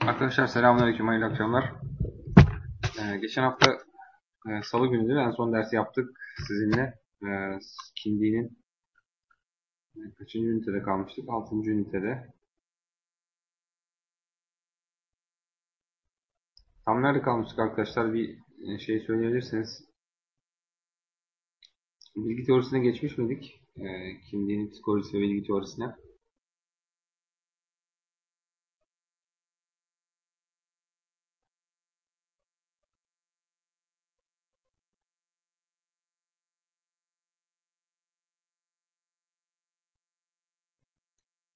Arkadaşlar selamünaleyküm, hayırlı akşamlar. Ee, geçen hafta e, Salı günüydü en son dersi yaptık sizinle. E, Kindi'nin e, kaçıncı ünitede kalmıştık? Altıncı ünitede. Tam nerede kalmıştık arkadaşlar? Bir e, şey söyleyebilirsiniz. Bilgi teorisine geçmiş miydik? E, Kindi'nin psikolojisi ve bilgi teorisine.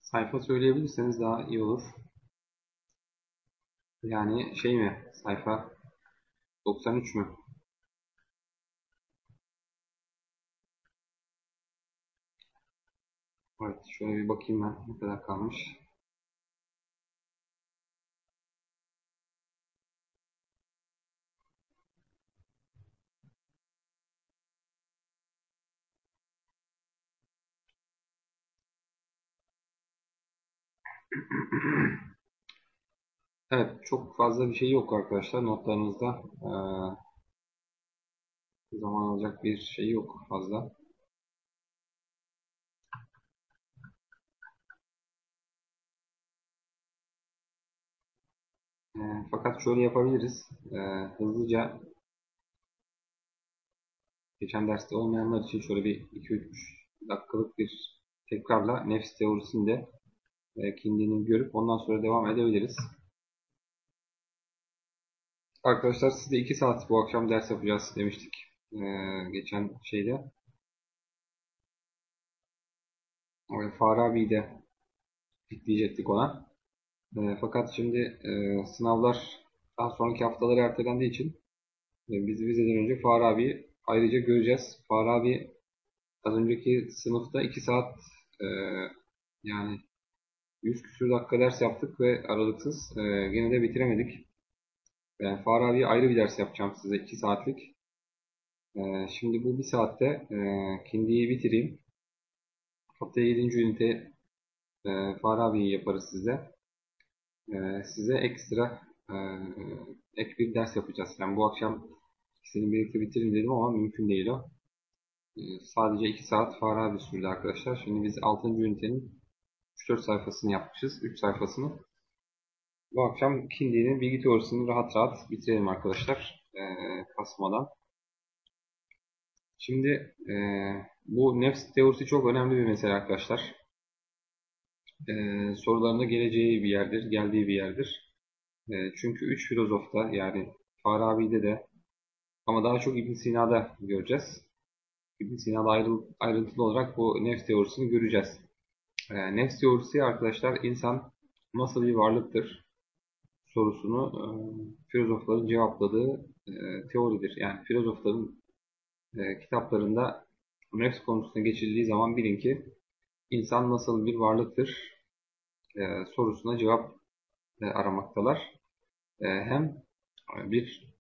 Sayfa söyleyebilirseniz daha iyi olur. Yani şey mi? Sayfa 93 mü? Evet, şöyle bir bakayım ben ne kadar kalmış. Evet, çok fazla bir şey yok arkadaşlar notlarınızda. Ee, zaman alacak bir şey yok fazla. Ee, fakat şöyle yapabiliriz. Ee, hızlıca geçen derste olmayanlar için şöyle bir 2-3 dakikalık bir tekrarla nefs teorisini de e, Kindi'nin görüp ondan sonra devam edebiliriz. Arkadaşlar size 2 saat bu akşam ders yapacağız demiştik. Ee, geçen şeyde. Farabi'yi de ekleyecektik ona. E, fakat şimdi e, sınavlar daha sonraki haftaları ertelendiği için e, biz vizeden önce Farabi'yi ayrıca göreceğiz. Farabi az önceki sınıfta 2 saat e, yani 100 küsur dakika ders yaptık ve aralıksız e, gene de bitiremedik. Yani Farabi'ye ayrı bir ders yapacağım size 2 saatlik. E, şimdi bu 1 saatte e, Kindi'yi bitireyim. Haftaya 7. ünite e, Farabi'yi yaparız size. E, size ekstra e, ek bir ders yapacağız. Yani bu akşam ikisini birlikte bitirin dedim ama mümkün değil o. E, sadece 2 saat Farabi sürdü arkadaşlar. Şimdi biz 6. ünitenin 3-4 sayfasını yapmışız. 3 sayfasını. Bu akşam Kindi'nin bilgi teorisini rahat rahat bitirelim arkadaşlar. E, kasmadan. Şimdi e, bu nefs teorisi çok önemli bir mesele arkadaşlar. E, sorularında geleceği bir yerdir, geldiği bir yerdir. E, çünkü üç filozofta yani Farabi'de de ama daha çok İbn Sina'da göreceğiz. İbn Sina'da ayrıntılı olarak bu nefs teorisini göreceğiz. E, nefs teorisi arkadaşlar insan nasıl bir varlıktır sorusunu e, filozofların cevapladığı e, teoridir. Yani filozofların e, kitaplarında nefs konusuna geçildiği zaman bilin ki insan nasıl bir varlıktır e, sorusuna cevap e, aramaktalar. E, hem bir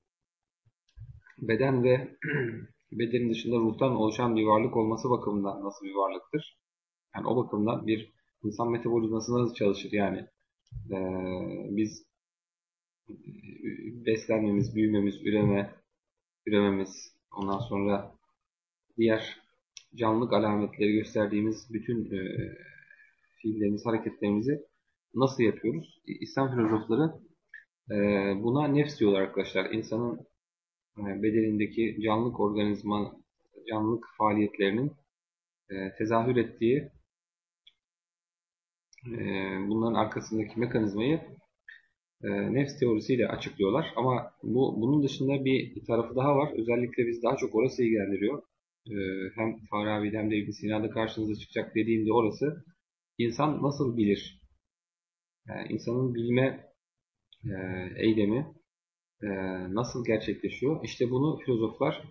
beden ve bedenin dışında ruhtan oluşan bir varlık olması bakımından nasıl bir varlıktır? Yani o bakımdan bir insan metabolizması nasıl çalışır? Yani e, biz beslenmemiz, büyümemiz, üreme, ürememiz, ondan sonra diğer canlılık alametleri gösterdiğimiz bütün e, fiillerimiz, hareketlerimizi nasıl yapıyoruz? İslam filozofları e, buna nefs diyorlar arkadaşlar. İnsanın e, bedenindeki canlılık organizma, canlılık faaliyetlerinin e, tezahür ettiği e, bunların arkasındaki mekanizmayı e, nefs teorisiyle açıklıyorlar. Ama bu bunun dışında bir tarafı daha var. Özellikle biz daha çok orası ilgilendiriyor. E, hem Farabi'de hem de İbn Sina'da karşınıza çıkacak dediğimde orası insan nasıl bilir? Yani insanın bilme e, eylemi e, nasıl gerçekleşiyor? İşte bunu filozoflar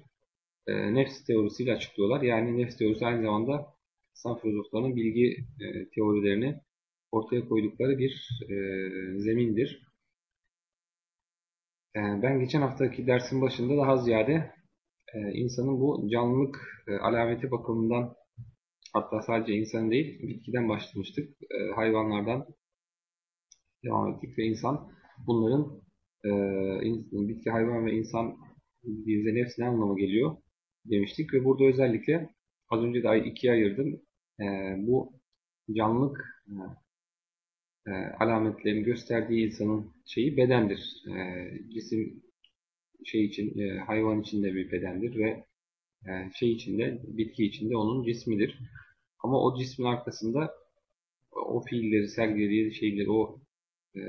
e, nefs teorisiyle açıklıyorlar. Yani nefs teorisi aynı zamanda İslam filozoflarının bilgi e, teorilerini ortaya koydukları bir zemindir. Ben geçen haftaki dersin başında daha ziyade insanın bu canlılık e, alameti bakımından hatta sadece insan değil bitkiden başlamıştık. E, hayvanlardan devam ettik ve insan bunların e, bitki, hayvan ve insan bize nefs ne anlama geliyor demiştik ve burada özellikle az önce de ikiye ayırdım. E, bu canlılık e, alametlerini gösterdiği insanın şeyi bedendir. Cisim şey için e, hayvan içinde bir bedendir ve e, şey içinde bitki içinde onun cismidir. Ama o cismin arkasında o fiilleri sergilediği şeyleri o e,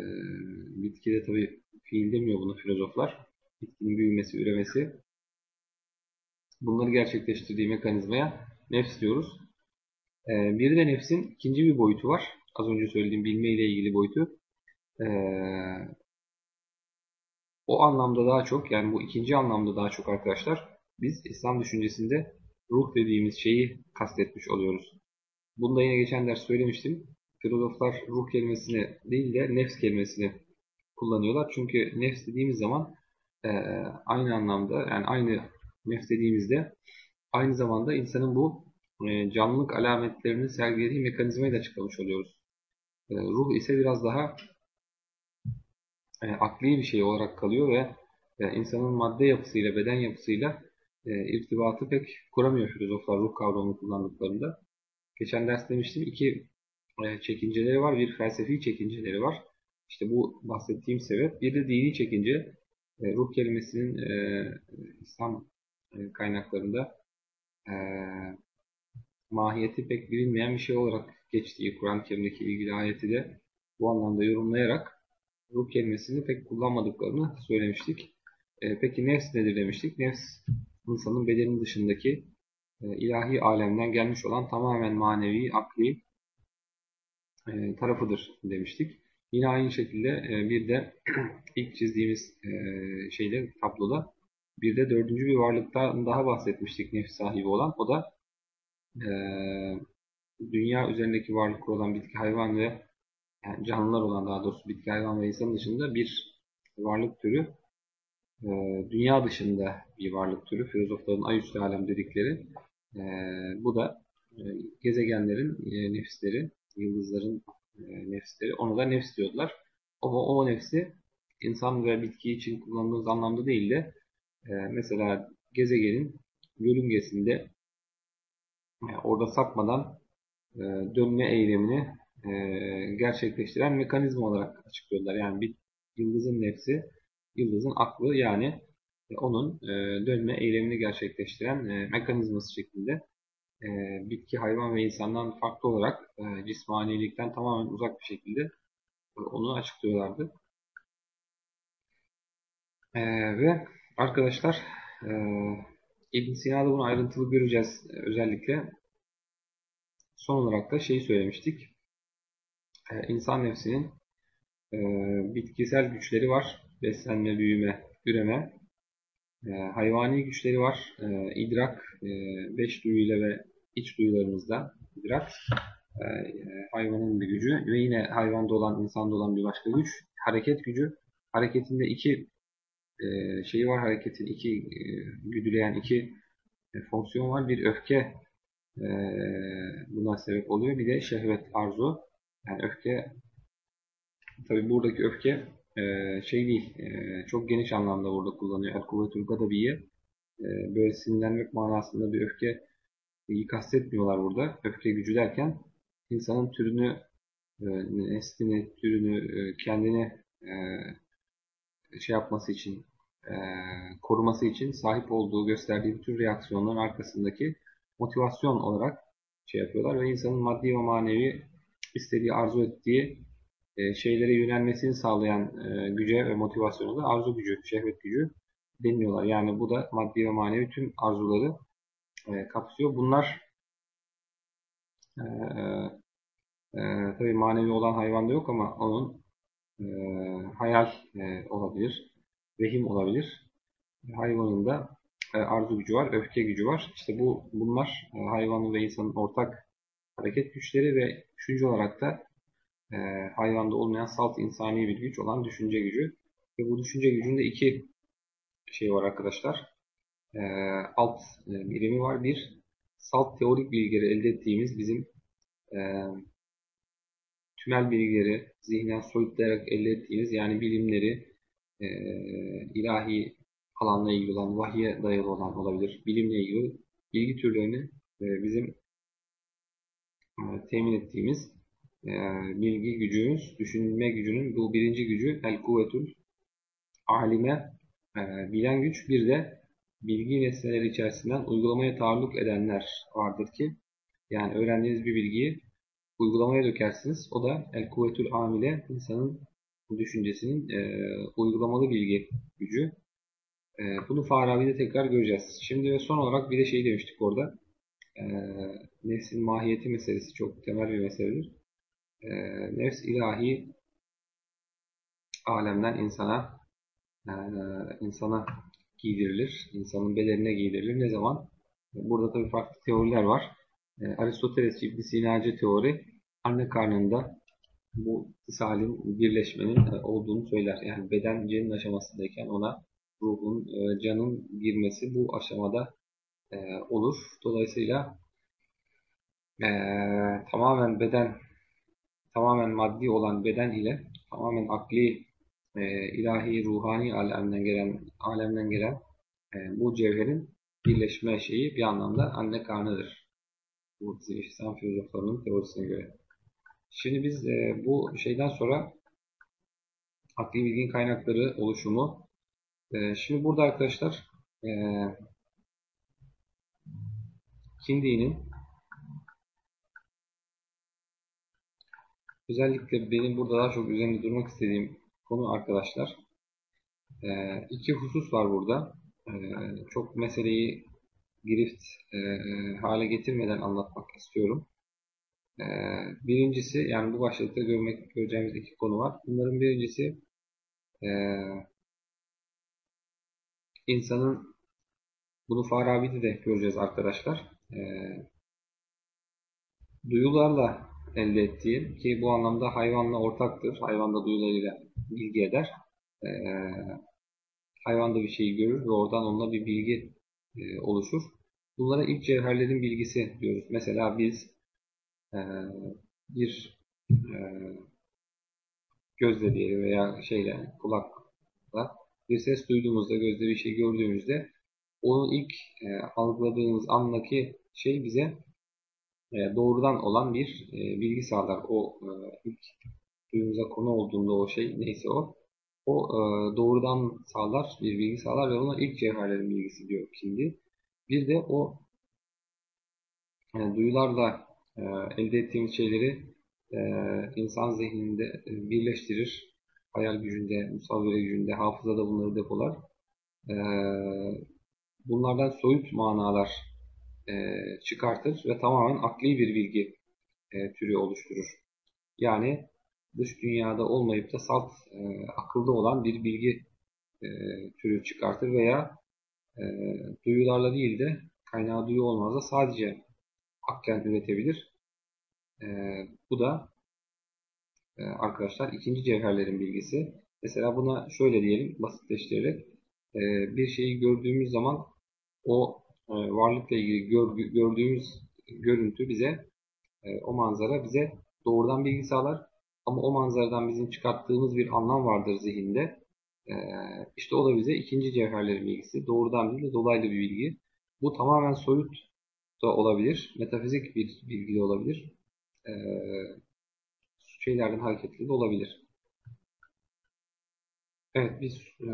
bitkide tabi fiil demiyor bunu filozoflar. Bitkinin büyümesi, üremesi bunları gerçekleştirdiği mekanizmaya nefs diyoruz. E, bir de nefsin ikinci bir boyutu var. Az önce söylediğim bilme ile ilgili boyutu. E, o anlamda daha çok yani bu ikinci anlamda daha çok arkadaşlar biz İslam düşüncesinde ruh dediğimiz şeyi kastetmiş oluyoruz. Bunda yine geçen ders söylemiştim. Filozoflar ruh kelimesini değil de nefs kelimesini kullanıyorlar. Çünkü nefs dediğimiz zaman e, aynı anlamda yani aynı nefs dediğimizde aynı zamanda insanın bu e, canlılık alametlerini sergilediği mekanizmayı da açıklamış oluyoruz. E, ruh ise biraz daha e, akli bir şey olarak kalıyor ve e, insanın madde yapısıyla, beden yapısıyla e, irtibatı pek kuramıyor filozoflar ruh kavramını kullandıklarında. Geçen ders demiştim iki e, çekinceleri var. Bir felsefi çekinceleri var. İşte bu bahsettiğim sebep. Bir de dini çekince. E, ruh kelimesinin e, İslam e, kaynaklarında e, mahiyeti pek bilinmeyen bir şey olarak geçtiği Kur'an-ı Kerim'deki ilgili ayeti de bu anlamda yorumlayarak ruh kelimesini pek kullanmadıklarını söylemiştik. E, peki nefs nedir demiştik? Nefs insanın bedenin dışındaki e, ilahi alemden gelmiş olan tamamen manevi, akli e, tarafıdır demiştik. Yine aynı şekilde e, bir de ilk çizdiğimiz e, şeyde tabloda bir de dördüncü bir varlıktan daha bahsetmiştik nefs sahibi olan. O da e, dünya üzerindeki varlık olan bitki, hayvan ve yani canlılar olan daha doğrusu bitki, hayvan ve insan dışında bir varlık türü e, dünya dışında bir varlık türü. Filozofların ayüstü alem dedikleri. E, bu da e, gezegenlerin e, nefisleri, yıldızların e, nefisleri. Onu da nefs diyorlar. Ama o nefsi insan ve bitki için kullandığımız anlamda değil de mesela gezegenin yörüngesinde orada sapmadan dönme eylemini gerçekleştiren mekanizma olarak açıklıyorlar. Yani bir yıldızın nefsi, yıldızın aklı yani e, onun e, dönme eylemini gerçekleştiren e, mekanizması şeklinde e, bitki, hayvan ve insandan farklı olarak e, cismanilikten tamamen uzak bir şekilde e, onu açıklıyorlardı. E, ve arkadaşlar e, İbn Sina'da bunu ayrıntılı göreceğiz özellikle. Son olarak da şeyi söylemiştik. E, insan nefsinin e, bitkisel güçleri var. Beslenme, büyüme, üreme. E, hayvani güçleri var. İdrak, beş duyuyla ve iç duyularımızda idrak. Hayvanın bir gücü ve yine hayvanda olan, insanda olan bir başka güç. Hareket gücü. Hareketinde iki şeyi var hareketin iki güdüleyen iki fonksiyon var. Bir öfke buna sebep oluyor. Bir de şehvet arzu. Yani öfke tabi buradaki öfke e, şey değil e, çok geniş anlamda burada kullanıyor. El kuvvetül gadabiye e, böyle sinirlenmek manasında bir öfke kastetmiyorlar burada. Öfke gücü derken insanın türünü e, neslini, türünü, e, kendini e, şey yapması için, koruması için sahip olduğu, gösterdiği bütün reaksiyonların arkasındaki motivasyon olarak şey yapıyorlar ve insanın maddi ve manevi istediği, arzu ettiği e, şeylere yönelmesini sağlayan e, güce ve motivasyonu da arzu gücü, şehvet gücü deniliyorlar. Yani bu da maddi ve manevi tüm arzuları e, kapsıyor. Bunlar tabii manevi olan hayvanda yok ama onun hayal olabilir, vehim olabilir. Hayvanın da arzu gücü var, öfke gücü var. İşte bu bunlar e, hayvanın ve insanın ortak hareket güçleri ve üçüncü olarak da e, hayvanda olmayan salt insani bir güç olan düşünce gücü. Ve bu düşünce gücünde iki şey var arkadaşlar. e, alt e, birimi var. Bir, salt teorik bilgileri elde ettiğimiz bizim e, tümel bilgileri zihnen soyutlayarak elde ettiğimiz yani bilimleri e, ilahi alanla ilgili olan, vahye dayalı olan olabilir. Bilimle ilgili bilgi türlerini e, bizim temin ettiğimiz e, bilgi gücümüz, düşünme gücünün bu birinci gücü el kuvvetul alime e, bilen güç bir de bilgi nesneleri içerisinden uygulamaya taalluk edenler vardır ki yani öğrendiğiniz bir bilgiyi uygulamaya dökersiniz. O da el kuvvetül amile insanın düşüncesinin e, uygulamalı bilgi gücü. E, bunu Farabi'de tekrar göreceğiz. Şimdi ve son olarak bir de şey demiştik orada. E, nefsin mahiyeti meselesi çok temel bir meseledir. E, nefs ilahi alemden insana e, insana giydirilir. insanın bedenine giydirilir. Ne zaman? Burada tabii farklı teoriler var. E, Aristoteles İbn Sinacı teori anne karnında bu isalin birleşmenin e, olduğunu söyler. Yani beden cenin aşamasındayken ona ruhun, e, canın girmesi bu aşamada e, olur. Dolayısıyla e, tamamen beden, tamamen maddi olan beden ile tamamen akli, e, ilahi, ruhani alemden gelen, alemden gelen e, bu cevherin birleşme şeyi bir anlamda anne karnıdır. Bu İslam filozoflarının teorisine göre. Şimdi biz e, bu şeyden sonra akli bilgin kaynakları oluşumu. E, şimdi burada arkadaşlar e, Kindi'nin özellikle benim burada daha çok üzerinde durmak istediğim konu arkadaşlar e, iki husus var burada. E, çok meseleyi girift e, hale getirmeden anlatmak istiyorum. Birincisi yani bu başlıkta görmek göreceğimiz iki konu var. Bunların birincisi insanın bunu Farabi'de de göreceğiz arkadaşlar. E, duyularla elde ettiği ki bu anlamda hayvanla ortaktır. Hayvan da duyularıyla bilgi eder. E, hayvan da bir şeyi görür ve oradan onunla bir bilgi e, oluşur. Bunlara ilk cevherlerin bilgisi diyoruz. Mesela biz ee, bir e, gözle diyelim veya şeyle kulakla bir ses duyduğumuzda, gözle bir şey gördüğümüzde onun ilk e, algıladığımız andaki şey bize e, doğrudan olan bir e, bilgi sağlar. O e, ilk duyumuza konu olduğunda o şey neyse o o e, doğrudan sağlar, bir bilgi sağlar ve ona ilk cevherlerin bilgisi diyor şimdi. Bir de o yani e, duyularla e, elde ettiğimiz şeyleri e, insan zihninde e, birleştirir. Hayal gücünde, musavvire gücünde, hafızada bunları depolar. E, bunlardan soyut manalar e, çıkartır ve tamamen akli bir bilgi e, türü oluşturur. Yani dış dünyada olmayıp da salt e, akılda olan bir bilgi e, türü çıkartır veya e, duyularla değil de kaynağı duyu olmaz da sadece aklen üretebilir. E, bu da e, arkadaşlar ikinci cevherlerin bilgisi. Mesela buna şöyle diyelim basitleştirerek e, bir şeyi gördüğümüz zaman o e, varlıkla ilgili gör, gördüğümüz görüntü bize e, o manzara bize doğrudan bilgi sağlar. Ama o manzaradan bizim çıkarttığımız bir anlam vardır zihinde. E, işte o da bize ikinci cevherlerin bilgisi. Doğrudan değil de dolaylı bir bilgi. Bu tamamen soyut da olabilir. Metafizik bir bilgi de olabilir. E, şeylerden hareketli de olabilir. Evet biz e,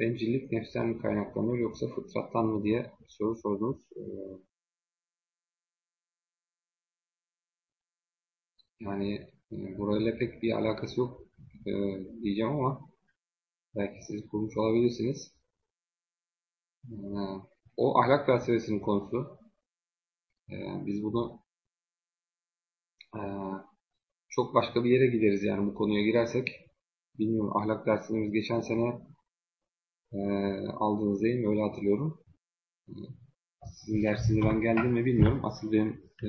bencillik nefsten mi kaynaklanıyor yoksa fıtrattan mı diye soru sordunuz. E, yani e, burayla pek bir alakası yok e, diyeceğim ama belki siz kurmuş olabilirsiniz. E, o ahlak felsefesinin konusu. E, biz bunu e, çok başka bir yere gideriz yani bu konuya girersek. Bilmiyorum ahlak dersimiz geçen sene e, aldınız değil mi? Öyle hatırlıyorum. E, sizin dersinize ben geldim mi bilmiyorum. Asıl benim e,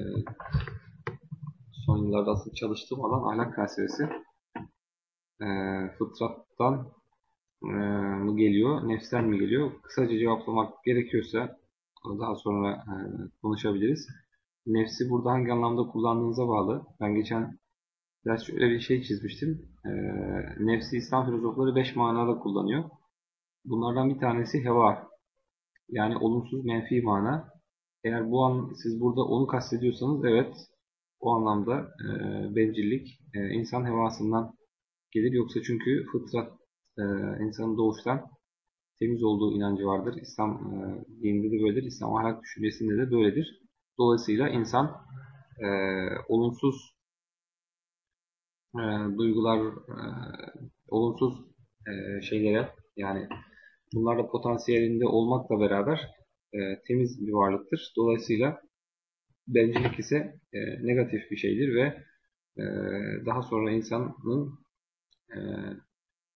son yıllarda asıl çalıştığım alan ahlak felsefesi. E, fıtrattan mı geliyor, nefsten mi geliyor? Kısaca cevaplamak gerekiyorsa daha sonra e, konuşabiliriz. Nefsi burada hangi anlamda kullandığınıza bağlı. Ben geçen ders şöyle bir şey çizmiştim. E, nefsi İslam filozofları beş manada kullanıyor. Bunlardan bir tanesi heva. Yani olumsuz menfi mana. Eğer bu an siz burada onu kastediyorsanız evet o anlamda e, bencillik e, insan hevasından gelir. Yoksa çünkü fıtrat e, insanın doğuştan temiz olduğu inancı vardır. İslam e, dininde de böyledir. İslam ahlak düşüncesinde de böyledir. Dolayısıyla insan e, olumsuz e, duygular, e, olumsuz e, şeylere yani bunlarla potansiyelinde olmakla beraber e, temiz bir varlıktır. Dolayısıyla bencillik ise e, negatif bir şeydir ve e, daha sonra insanın e,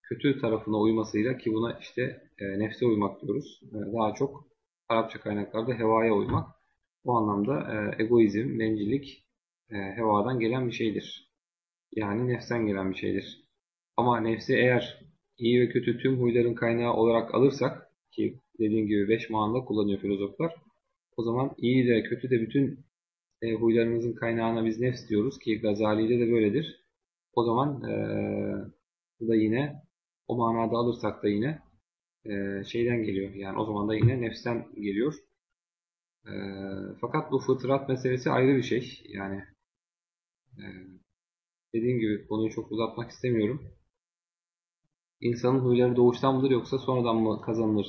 kötü tarafına uymasıyla ki buna işte e, nefse uymak diyoruz. E, daha çok Arapça kaynaklarda hevaya uymak. O anlamda e, egoizm, bencillik e, hevadan gelen bir şeydir. Yani nefsen gelen bir şeydir. Ama nefsi eğer iyi ve kötü tüm huyların kaynağı olarak alırsak ki dediğim gibi beş manada kullanıyor filozoflar. O zaman iyi de kötü de bütün e, huylarımızın kaynağına biz nefs diyoruz ki Gazali'de de böyledir. O zaman e, bu da yine o manada alırsak da yine e, şeyden geliyor. Yani o zaman da yine nefsten geliyor. E, fakat bu fıtrat meselesi ayrı bir şey. Yani e, dediğim gibi konuyu çok uzatmak istemiyorum. İnsanın huyları doğuştan mıdır yoksa sonradan mı kazanılır?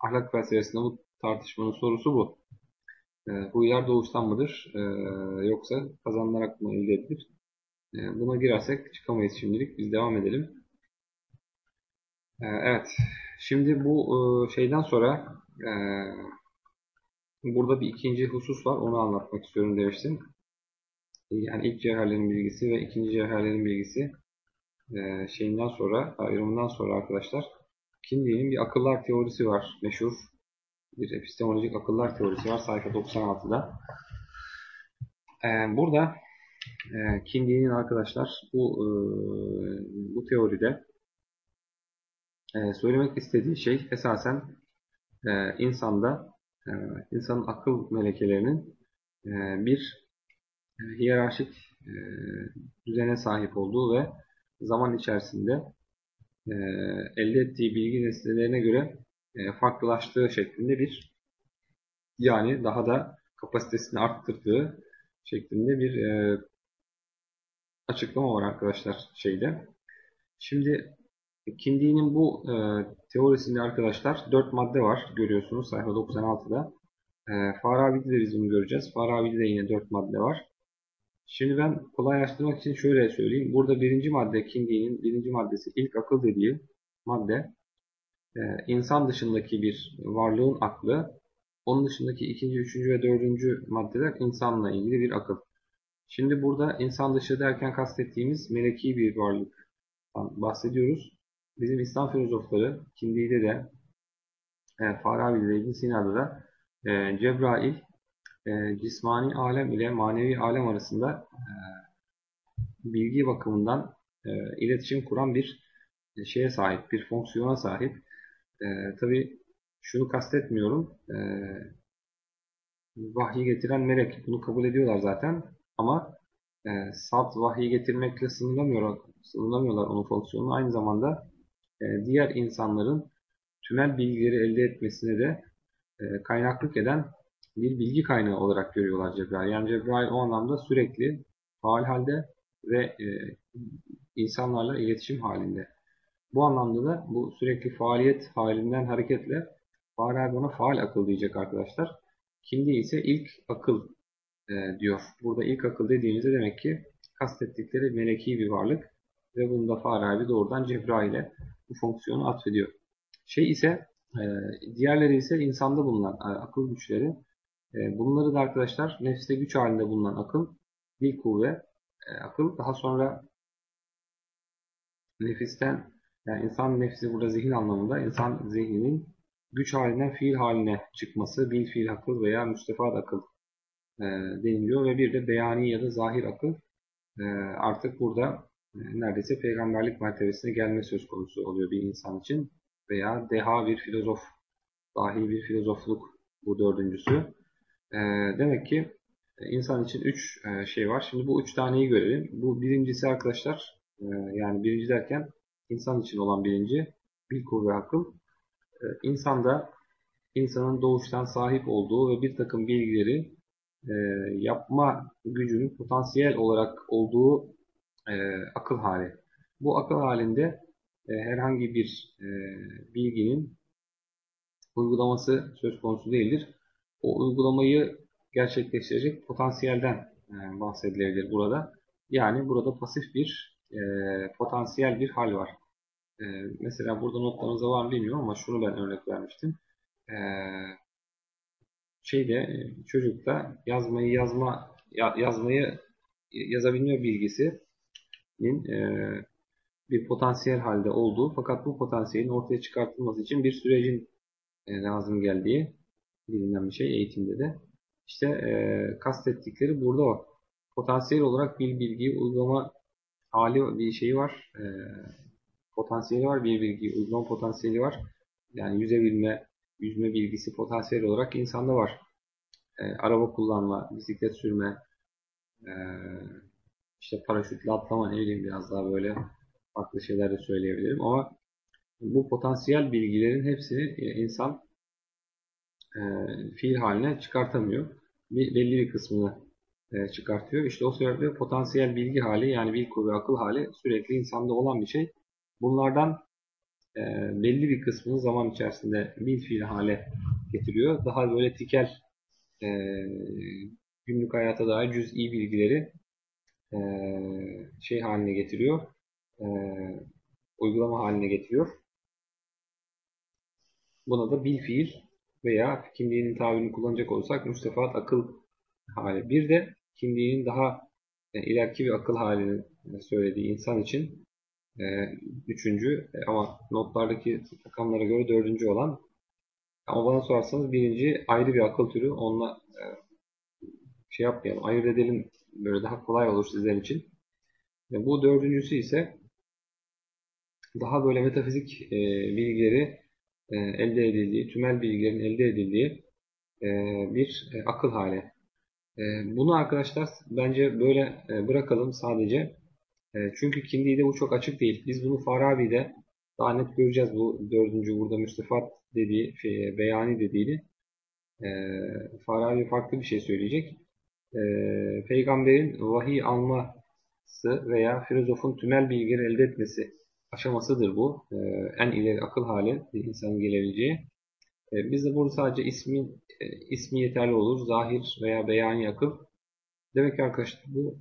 Ahlak felsefesinde bu tartışmanın sorusu bu. E, huylar doğuştan mıdır e, yoksa kazanılarak mı elde edilir? E, buna girersek çıkamayız şimdilik. Biz devam edelim. E, evet. Şimdi bu e, şeyden sonra e, burada bir ikinci husus var. Onu anlatmak istiyorum demiştim. Yani ilk cevherlerin bilgisi ve ikinci cevherlerin bilgisi e, şeyinden sonra, ayrımından sonra arkadaşlar Kindi'nin bir akıllar teorisi var. Meşhur bir epistemolojik akıllar teorisi var sayfa 96'da. Ee, burada e, Kindi'nin arkadaşlar bu e, bu teoride e, söylemek istediği şey esasen e, insanda e, insanın akıl melekelerinin e, bir e, hiyerarşik e, düzene sahip olduğu ve zaman içerisinde e, elde ettiği bilgi nesnelerine göre e, farklılaştığı şeklinde bir yani daha da kapasitesini arttırdığı şeklinde bir e, açıklama var arkadaşlar şeyde. Şimdi Kindi'nin bu e, teorisinde arkadaşlar 4 madde var görüyorsunuz sayfa 96'da. E, Farabi'de de biz bunu göreceğiz. Farabi'de de yine 4 madde var. Şimdi ben kolaylaştırmak için şöyle söyleyeyim. Burada birinci madde Kindi'nin birinci maddesi ilk akıl dediği madde e, insan dışındaki bir varlığın aklı, onun dışındaki ikinci, üçüncü ve dördüncü maddeler insanla ilgili bir akıl. Şimdi burada insan dışı derken kastettiğimiz meleki bir varlıktan bahsediyoruz. Bizim İslam filozofları Kindi'de de e, Farabi'de de İbn Sina'da da e, Cebrail e, cismani alem ile manevi alem arasında e, bilgi bakımından e, iletişim kuran bir e, şeye sahip, bir fonksiyona sahip. Tabii şunu kastetmiyorum. E, vahyi getiren melek. Bunu kabul ediyorlar zaten. Ama e, salt vahyi getirmekle sınırlamıyorlar, sınırlamıyorlar onun fonksiyonunu. Aynı zamanda diğer insanların tümel bilgileri elde etmesine de kaynaklık eden bir bilgi kaynağı olarak görüyorlar Cebrail. Yani Cebrail o anlamda sürekli faal halde ve e, insanlarla iletişim halinde. Bu anlamda da bu sürekli faaliyet halinden hareketle Farabi ona faal akıl diyecek arkadaşlar. Kindi ise ilk akıl e, diyor. Burada ilk akıl dediğimizde demek ki kastettikleri meleki bir varlık ve bunda Farabi doğrudan Cebrail'e bu fonksiyonu atfediyor. Şey ise e, diğerleri ise insanda bulunan e, akıl güçleri. E, bunları da arkadaşlar nefste güç halinde bulunan akıl, bir kuvve, e, akıl daha sonra nefisten yani insan nefsi burada zihin anlamında insan zihninin güç halinden fiil haline çıkması, bil fiil akıl veya müstefad akıl e, deniliyor ve bir de beyani ya da zahir akıl e, artık burada e, neredeyse peygamberlik mertebesine gelme söz konusu oluyor bir insan için. veya deha bir filozof, dahi bir filozofluk bu dördüncüsü. E, demek ki e, insan için üç e, şey var. Şimdi bu üç taneyi görelim. Bu birincisi arkadaşlar, e, yani birinci derken insan için olan birinci, bilku ve akıl. E, insanda insanın doğuştan sahip olduğu ve bir takım bilgileri yapma gücünün potansiyel olarak olduğu akıl hali. Bu akıl halinde herhangi bir bilginin uygulaması söz konusu değildir. O uygulamayı gerçekleştirecek potansiyelden e, bahsedilebilir burada. Yani burada pasif bir e, potansiyel bir hal var. E, mesela burada notlarınızda var bilmiyorum ama şunu ben örnek vermiştim. E, şeyde çocukta yazmayı yazma yazmayı yazabilme bilgisinin e, bir potansiyel halde olduğu fakat bu potansiyelin ortaya çıkartılması için bir sürecin e, lazım geldiği bilinen bir şey eğitimde de. İşte e, kastettikleri burada o. Potansiyel olarak bir bilgiyi uygulama hali bir şeyi var. E, potansiyeli var. Bir bilgi uygulama potansiyeli var. Yani yüzebilme, yüzme bilgisi potansiyel olarak insanda var. E, araba kullanma, bisiklet sürme, e, işte paraşütle atlama ne bileyim biraz daha böyle farklı şeyler de söyleyebilirim ama bu potansiyel bilgilerin hepsini e, insan e, fiil haline çıkartamıyor. Bir, belli bir kısmını e, çıkartıyor. İşte o sebeple potansiyel bilgi hali yani bilgi ve akıl hali sürekli insanda olan bir şey. Bunlardan e, belli bir kısmını zaman içerisinde bil fiil hale getiriyor. Daha böyle tikel e, günlük hayata dair cüz'i bilgileri e, şey haline getiriyor. E, uygulama haline getiriyor. Buna da bil fiil veya kimliğinin tabirini kullanacak olursak müstefat akıl hali. Bir de kimliğinin daha e, ileriki bir akıl halini söylediği insan için e, üçüncü e, ama notlardaki rakamlara göre dördüncü olan ama bana sorarsanız birinci ayrı bir akıl türü onunla e, şey yapmayalım ayırt edelim böyle daha kolay olur sizler için. E, bu dördüncüsü ise daha böyle metafizik e, bilgileri e, elde edildiği, tümel bilgilerin elde edildiği e, bir e, akıl hali. Bunu arkadaşlar bence böyle bırakalım sadece. E, çünkü kimliği de bu çok açık değil. Biz bunu Farabi'de daha net göreceğiz bu dördüncü burada müstefat dediği, beyani dediğini. Farabi farklı bir şey söyleyecek. Peygamberin vahiy alması veya filozofun tümel bilgileri elde etmesi aşamasıdır bu. E, en ileri akıl hali insanın gelebileceği. E, biz de burada sadece ismin e, ismi yeterli olur. Zahir veya beyani akıl. Demek ki arkadaşlar bu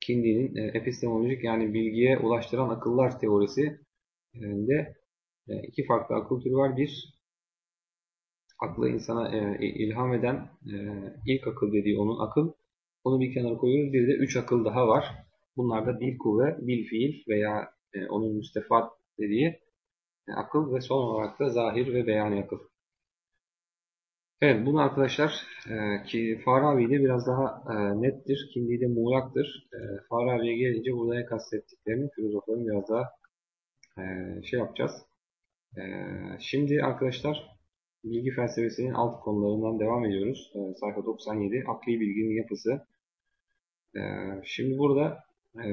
Kindi'nin e, epistemolojik yani bilgiye ulaştıran akıllar teorisi de e, iki farklı akıl türü var. Bir, aklı insana e, ilham eden e, ilk akıl dediği onun akıl. Onu bir kenara koyuyoruz. Bir de üç akıl daha var. Bunlar da bil kuvve, bil fiil veya onun müstefat dediği akıl ve son olarak da zahir ve beyani akıl. Evet bunu arkadaşlar e, ki Farabi'de biraz daha e, nettir. Kindi'de muğlaktır. E, Farabi'ye gelince burada ne kastettiklerini filozofların biraz daha e, şey yapacağız. E, şimdi arkadaşlar bilgi felsefesinin alt konularından devam ediyoruz. E, sayfa 97 akli bilginin yapısı. E, şimdi burada e,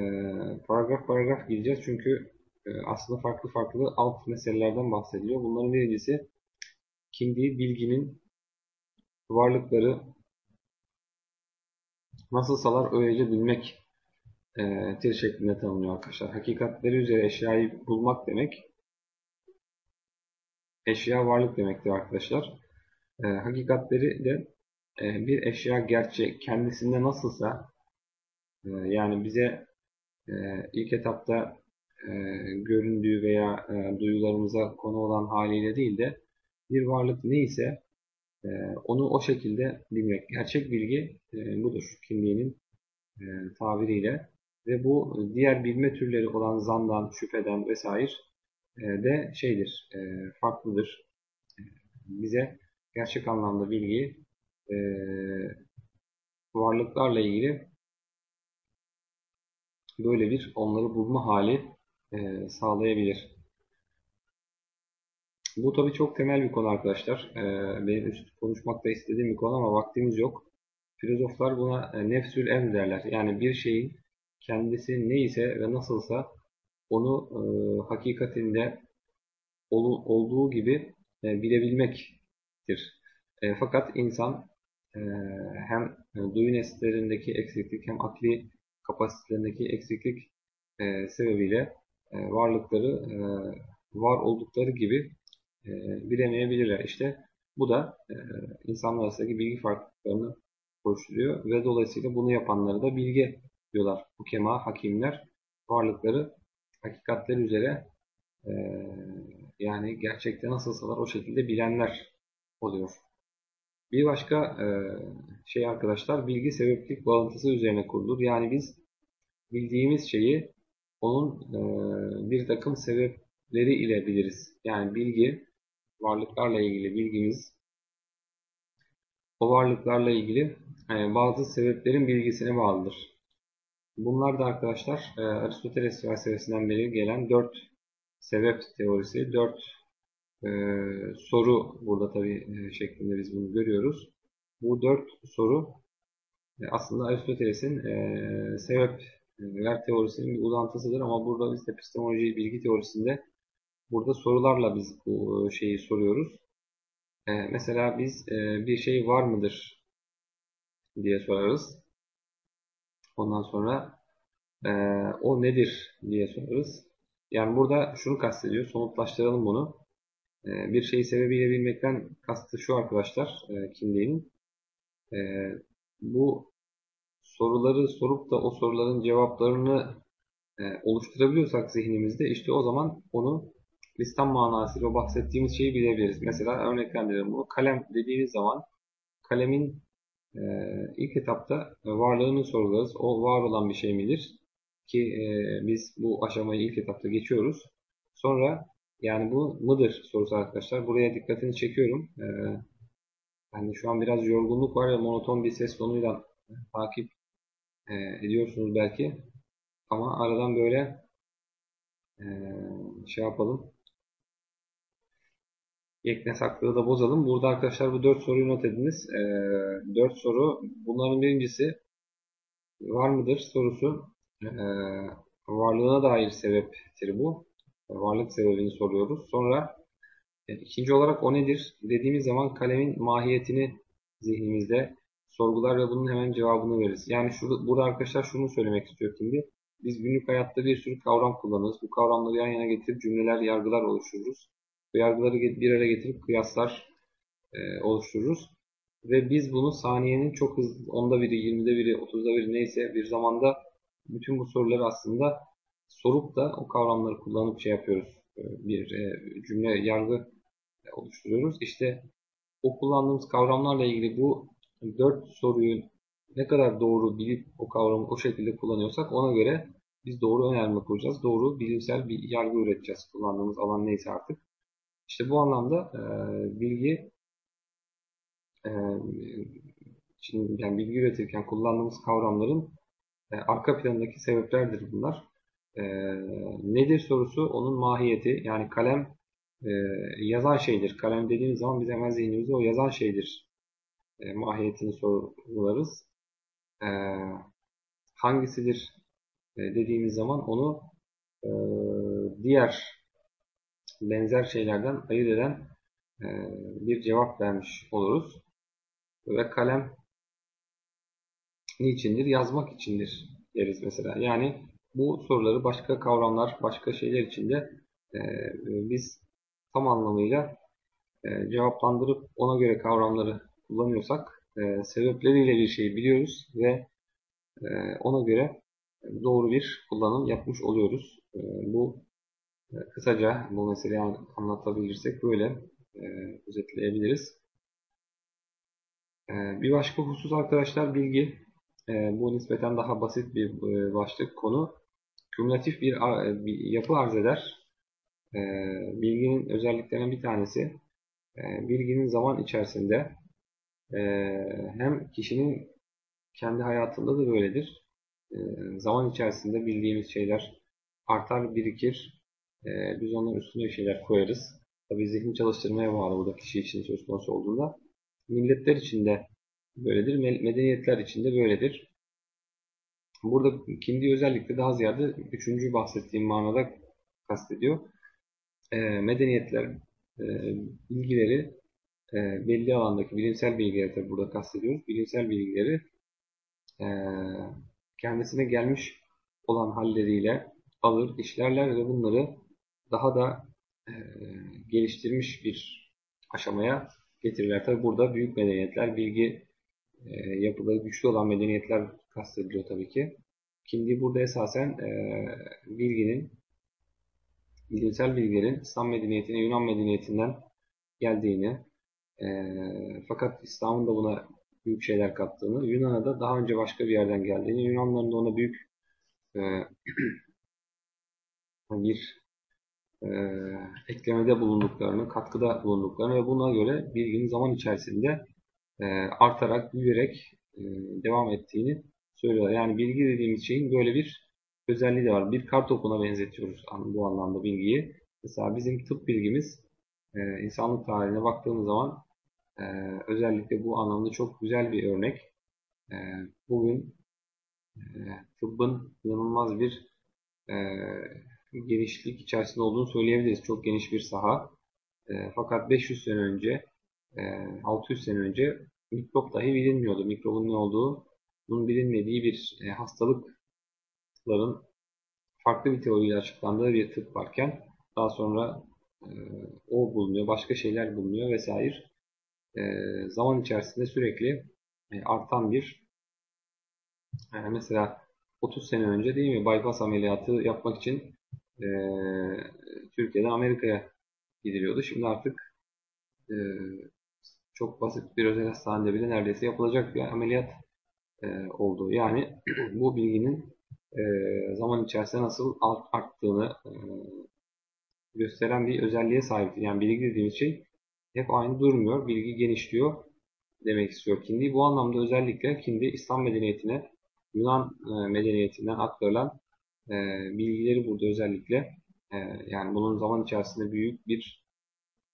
paragraf paragraf gideceğiz çünkü e, aslında farklı farklı alt meselelerden bahsediliyor. Bunların birincisi kindi bilginin varlıkları nasıl salar öylece bilmek e, tir şeklinde tanımlıyor arkadaşlar. Hakikatleri üzere eşyayı bulmak demek eşya varlık demektir arkadaşlar. E, hakikatleri de e, bir eşya gerçek kendisinde nasılsa e, yani bize e, ilk etapta e, göründüğü veya e, duyularımıza konu olan haliyle değil de bir varlık neyse e, onu o şekilde bilmek. Gerçek bilgi e, budur kimliğinin e, tabiriyle. Ve bu diğer bilme türleri olan zandan, şüpheden vesaire de şeydir, farklıdır. Bize gerçek anlamda bilgi e, varlıklarla ilgili böyle bir onları bulma hali sağlayabilir. Bu tabii çok temel bir konu arkadaşlar. Ee, benim üst konuşmakta istediğim bir konu ama vaktimiz yok. Filozoflar buna e, nefsül emr derler. Yani bir şeyin kendisi neyse ve nasılsa onu e, hakikatinde ol, olduğu gibi e, bilebilmektir. E, fakat insan e, hem duyu nesnelerindeki eksiklik hem akli kapasitelerindeki eksiklik e, sebebiyle e, varlıkları e, var oldukları gibi e, bilemeyebilirler. İşte bu da e, insanlar arasındaki bilgi farklılıklarını oluşturuyor ve dolayısıyla bunu yapanları da bilge diyorlar. Hukema, hakimler varlıkları hakikatler üzere e, yani gerçekte nasılsalar o şekilde bilenler oluyor. Bir başka e, şey arkadaşlar bilgi sebeplik bağıntısı üzerine kurulur. Yani biz bildiğimiz şeyi onun e, bir takım sebepleri ile biliriz. Yani bilgi varlıklarla ilgili bilgimiz o varlıklarla ilgili e, bazı sebeplerin bilgisine bağlıdır. Bunlar da arkadaşlar e, Aristoteles felsefesinden beri gelen dört sebep teorisi, dört e, soru burada tabi e, şeklinde biz bunu görüyoruz. Bu dört soru e, aslında Aristoteles'in e, sebepler teorisinin bir uzantısıdır ama burada biz epistemoloji bilgi teorisinde burada sorularla biz bu şeyi soruyoruz. E, mesela biz e, bir şey var mıdır diye sorarız. Ondan sonra e, o nedir diye sorarız. Yani burada şunu kastediyor. Somutlaştıralım bunu. E, bir şeyi sebebiyle bilmekten kastı şu arkadaşlar e, kimliğinin. E, bu soruları sorup da o soruların cevaplarını e, oluşturabiliyorsak zihnimizde işte o zaman onu listan manasıyla o bahsettiğimiz şeyi bilebiliriz. Mesela örneklendirelim bunu. Kalem dediğimiz zaman kalemin e, ilk etapta varlığını sorgularız. O var olan bir şey midir? Ki e, biz bu aşamayı ilk etapta geçiyoruz. Sonra yani bu mıdır sorusu arkadaşlar. Buraya dikkatini çekiyorum. E, yani şu an biraz yorgunluk var ve monoton bir ses tonuyla takip e, ediyorsunuz belki. Ama aradan böyle e, şey yapalım. Yekne saklığı da bozalım. Burada arkadaşlar bu dört soruyu not ediniz. E, dört soru. Bunların birincisi var mıdır sorusu. E, varlığına dair sebeptir bu. Varlık sebebini soruyoruz. Sonra e, ikinci olarak o nedir dediğimiz zaman kalemin mahiyetini zihnimizde sorgular ve bunun hemen cevabını veririz. Yani şurada, burada arkadaşlar şunu söylemek istiyor şimdi. Biz günlük hayatta bir sürü kavram kullanırız. Bu kavramları yan yana getirip cümleler, yargılar oluştururuz. Bu yargıları bir araya getirip kıyaslar e, oluştururuz. Ve biz bunu saniyenin çok hızlı, onda biri, yirmide biri, otuzda biri neyse bir zamanda bütün bu soruları aslında sorup da o kavramları kullanıp şey yapıyoruz. E, bir e, cümle, yargı oluşturuyoruz. İşte o kullandığımız kavramlarla ilgili bu dört soruyu ne kadar doğru bilip o kavramı o şekilde kullanıyorsak ona göre biz doğru önerme kuracağız. Doğru bilimsel bir yargı üreteceğiz. Kullandığımız alan neyse artık. İşte bu anlamda e, bilgi e, şimdi yani bilgi üretirken kullandığımız kavramların e, arka planındaki sebeplerdir bunlar. E, nedir sorusu onun mahiyeti yani kalem e, yazan şeydir. Kalem dediğimiz zaman biz hemen zihnimizde o yazan şeydir e, mahiyetini sorularız. E, hangisidir e, dediğimiz zaman onu e, diğer benzer şeylerden ayırt eden e, bir cevap vermiş oluruz. Ve kalem niçindir? Yazmak içindir deriz mesela. Yani bu soruları başka kavramlar, başka şeyler içinde e, biz tam anlamıyla e, cevaplandırıp ona göre kavramları kullanıyorsak e, sebepleriyle bir şeyi biliyoruz ve e, ona göre doğru bir kullanım yapmış oluyoruz. E, bu e, kısaca bu meseleyi anlatabilirsek böyle e, özetleyebiliriz. E, bir başka husus arkadaşlar bilgi. E, bu nispeten daha basit bir e, başlık konu. Kümülatif bir, bir yapı arz eder. E, bilginin özelliklerinden bir tanesi e, bilginin zaman içerisinde e, hem kişinin kendi hayatında da böyledir. E, zaman içerisinde bildiğimiz şeyler artar, birikir e, biz onların üstüne şeyler koyarız. tabi zihni çalıştırmaya bağlı burada kişi için söz konusu olduğunda. Milletler içinde böyledir, medeniyetler içinde böyledir. Burada kindi özellikle daha ziyade üçüncü bahsettiğim manada kastediyor. E, medeniyetler e, bilgileri e, belli alandaki bilimsel bilgileri tabi burada kastediyoruz. Bilimsel bilgileri e, kendisine gelmiş olan halleriyle alır, işlerler ve bunları daha da e, geliştirmiş bir aşamaya getirirler. Tabi burada büyük medeniyetler, bilgi e, yapıları güçlü olan medeniyetler kastediliyor tabii ki. Şimdi burada esasen e, bilginin, bilimsel bilgilerin İslam medeniyetine, Yunan medeniyetinden geldiğini, e, fakat İslam'ın da buna büyük şeyler kattığını, Yunan'a da daha önce başka bir yerden geldiğini, Yunanların da ona büyük e, bir e, eklemede bulunduklarını, katkıda bulunduklarını ve buna göre bilginin zaman içerisinde e, artarak, büyüyerek e, devam ettiğini söylüyorlar. Yani bilgi dediğimiz şeyin böyle bir özelliği de var. Bir kar topuna benzetiyoruz bu anlamda bilgiyi. Mesela bizim tıp bilgimiz e, insanlık tarihine baktığımız zaman e, özellikle bu anlamda çok güzel bir örnek. E, bugün e, tıbbın inanılmaz bir e, genişlik içerisinde olduğunu söyleyebiliriz. Çok geniş bir saha. E, fakat 500 sene önce, e, 600 sene önce mikrop dahi bilinmiyordu. Mikrobun ne olduğu bunun bilinmediği bir e, hastalıkların farklı bir teoriyle açıklandığı bir tıp varken daha sonra e, o bulunuyor, başka şeyler bulunuyor vesaire. E, zaman içerisinde sürekli e, artan bir e, mesela 30 sene önce değil mi bypass ameliyatı yapmak için e, Türkiye'den Amerika'ya gidiliyordu. Şimdi artık e, çok basit bir özel hastanede bile neredeyse yapılacak bir ameliyat e, olduğu. Yani bu bilginin e, zaman içerisinde nasıl arttığını e, gösteren bir özelliğe sahip. Yani bilgi dediğimiz şey hep aynı durmuyor. Bilgi genişliyor demek istiyor Kindi. Bu anlamda özellikle Kindi İslam medeniyetine Yunan e, medeniyetinden aktarılan e, bilgileri burada özellikle e, yani bunun zaman içerisinde büyük bir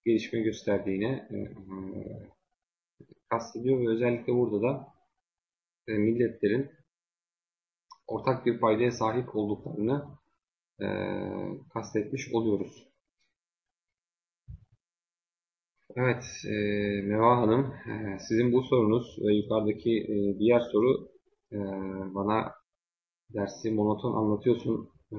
gelişme gösterdiğini kastediyor ve özellikle burada da milletlerin ortak bir paydaya sahip olduklarını kastetmiş oluyoruz. Evet, e, Meva Hanım, e, sizin bu sorunuz ve yukarıdaki e, diğer soru e, bana dersi monoton anlatıyorsun e,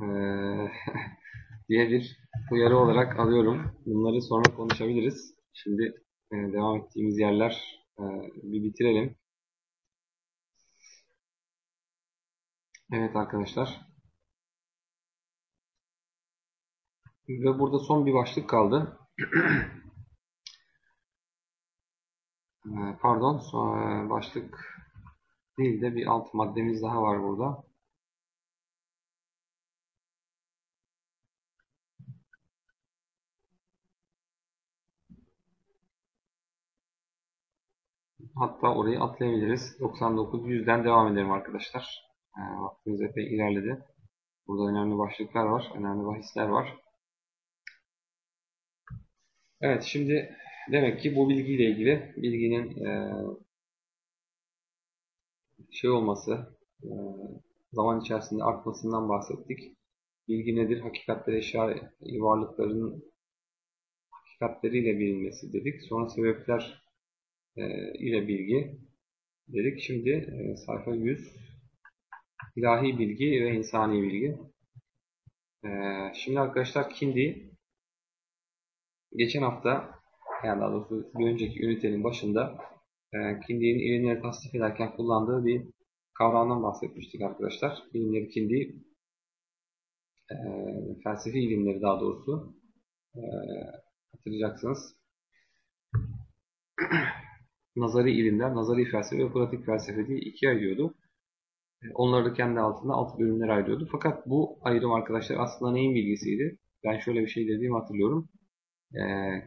e, diye bir uyarı olarak alıyorum. Bunları sonra konuşabiliriz. Şimdi e, devam ettiğimiz yerler e, bir bitirelim. Evet arkadaşlar. Ve burada son bir başlık kaldı. E, pardon, son, başlık değil de bir alt maddemiz daha var burada. Hatta orayı atlayabiliriz. 99 100'den devam edelim arkadaşlar. E, vaktimiz epey ilerledi. Burada önemli başlıklar var. Önemli bahisler var. Evet şimdi demek ki bu bilgiyle ilgili bilginin e, şey olması e, zaman içerisinde artmasından bahsettik. Bilgi nedir? Hakikatler eşya varlıkların hakikatleriyle bilinmesi dedik. Sonra sebepler e, ile bilgi dedik. Şimdi sayfa 100 ilahi bilgi ve insani bilgi. Şimdi arkadaşlar Kindi geçen hafta yani daha doğrusu bir önceki ünitenin başında e, Kindi'nin ilimleri tasnif ederken kullandığı bir kavramdan bahsetmiştik arkadaşlar. İlimleri Kindi e, felsefi ilimleri daha doğrusu e, hatırlayacaksınız nazari ilimler, nazari felsefe ve pratik felsefe diye ikiye ayırıyordu. E, onları da kendi altında alt bölümler ayırıyordu. Fakat bu ayrım arkadaşlar aslında neyin bilgisiydi? Ben şöyle bir şey dediğimi hatırlıyorum. E,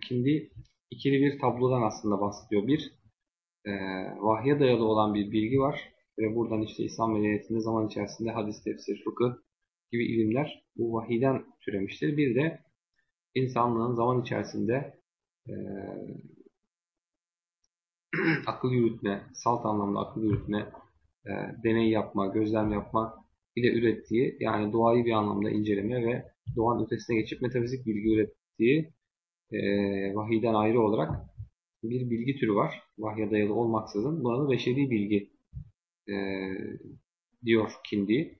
Kindi ikili bir tablodan aslında bahsediyor. Bir, e, vahye dayalı olan bir bilgi var. Ve buradan işte İslam medeniyetinde zaman içerisinde hadis, tefsir, fıkıh gibi ilimler bu vahiyden türemiştir. Bir de insanlığın zaman içerisinde e, akıl yürütme, salt anlamda akıl yürütme, e, deney yapma, gözlem yapma ile ürettiği yani doğayı bir anlamda inceleme ve doğanın ötesine geçip metafizik bilgi ürettiği e, vahiyden ayrı olarak bir bilgi türü var. Vahye dayalı olmaksızın. Buna da beşeri bilgi e, diyor Kindi.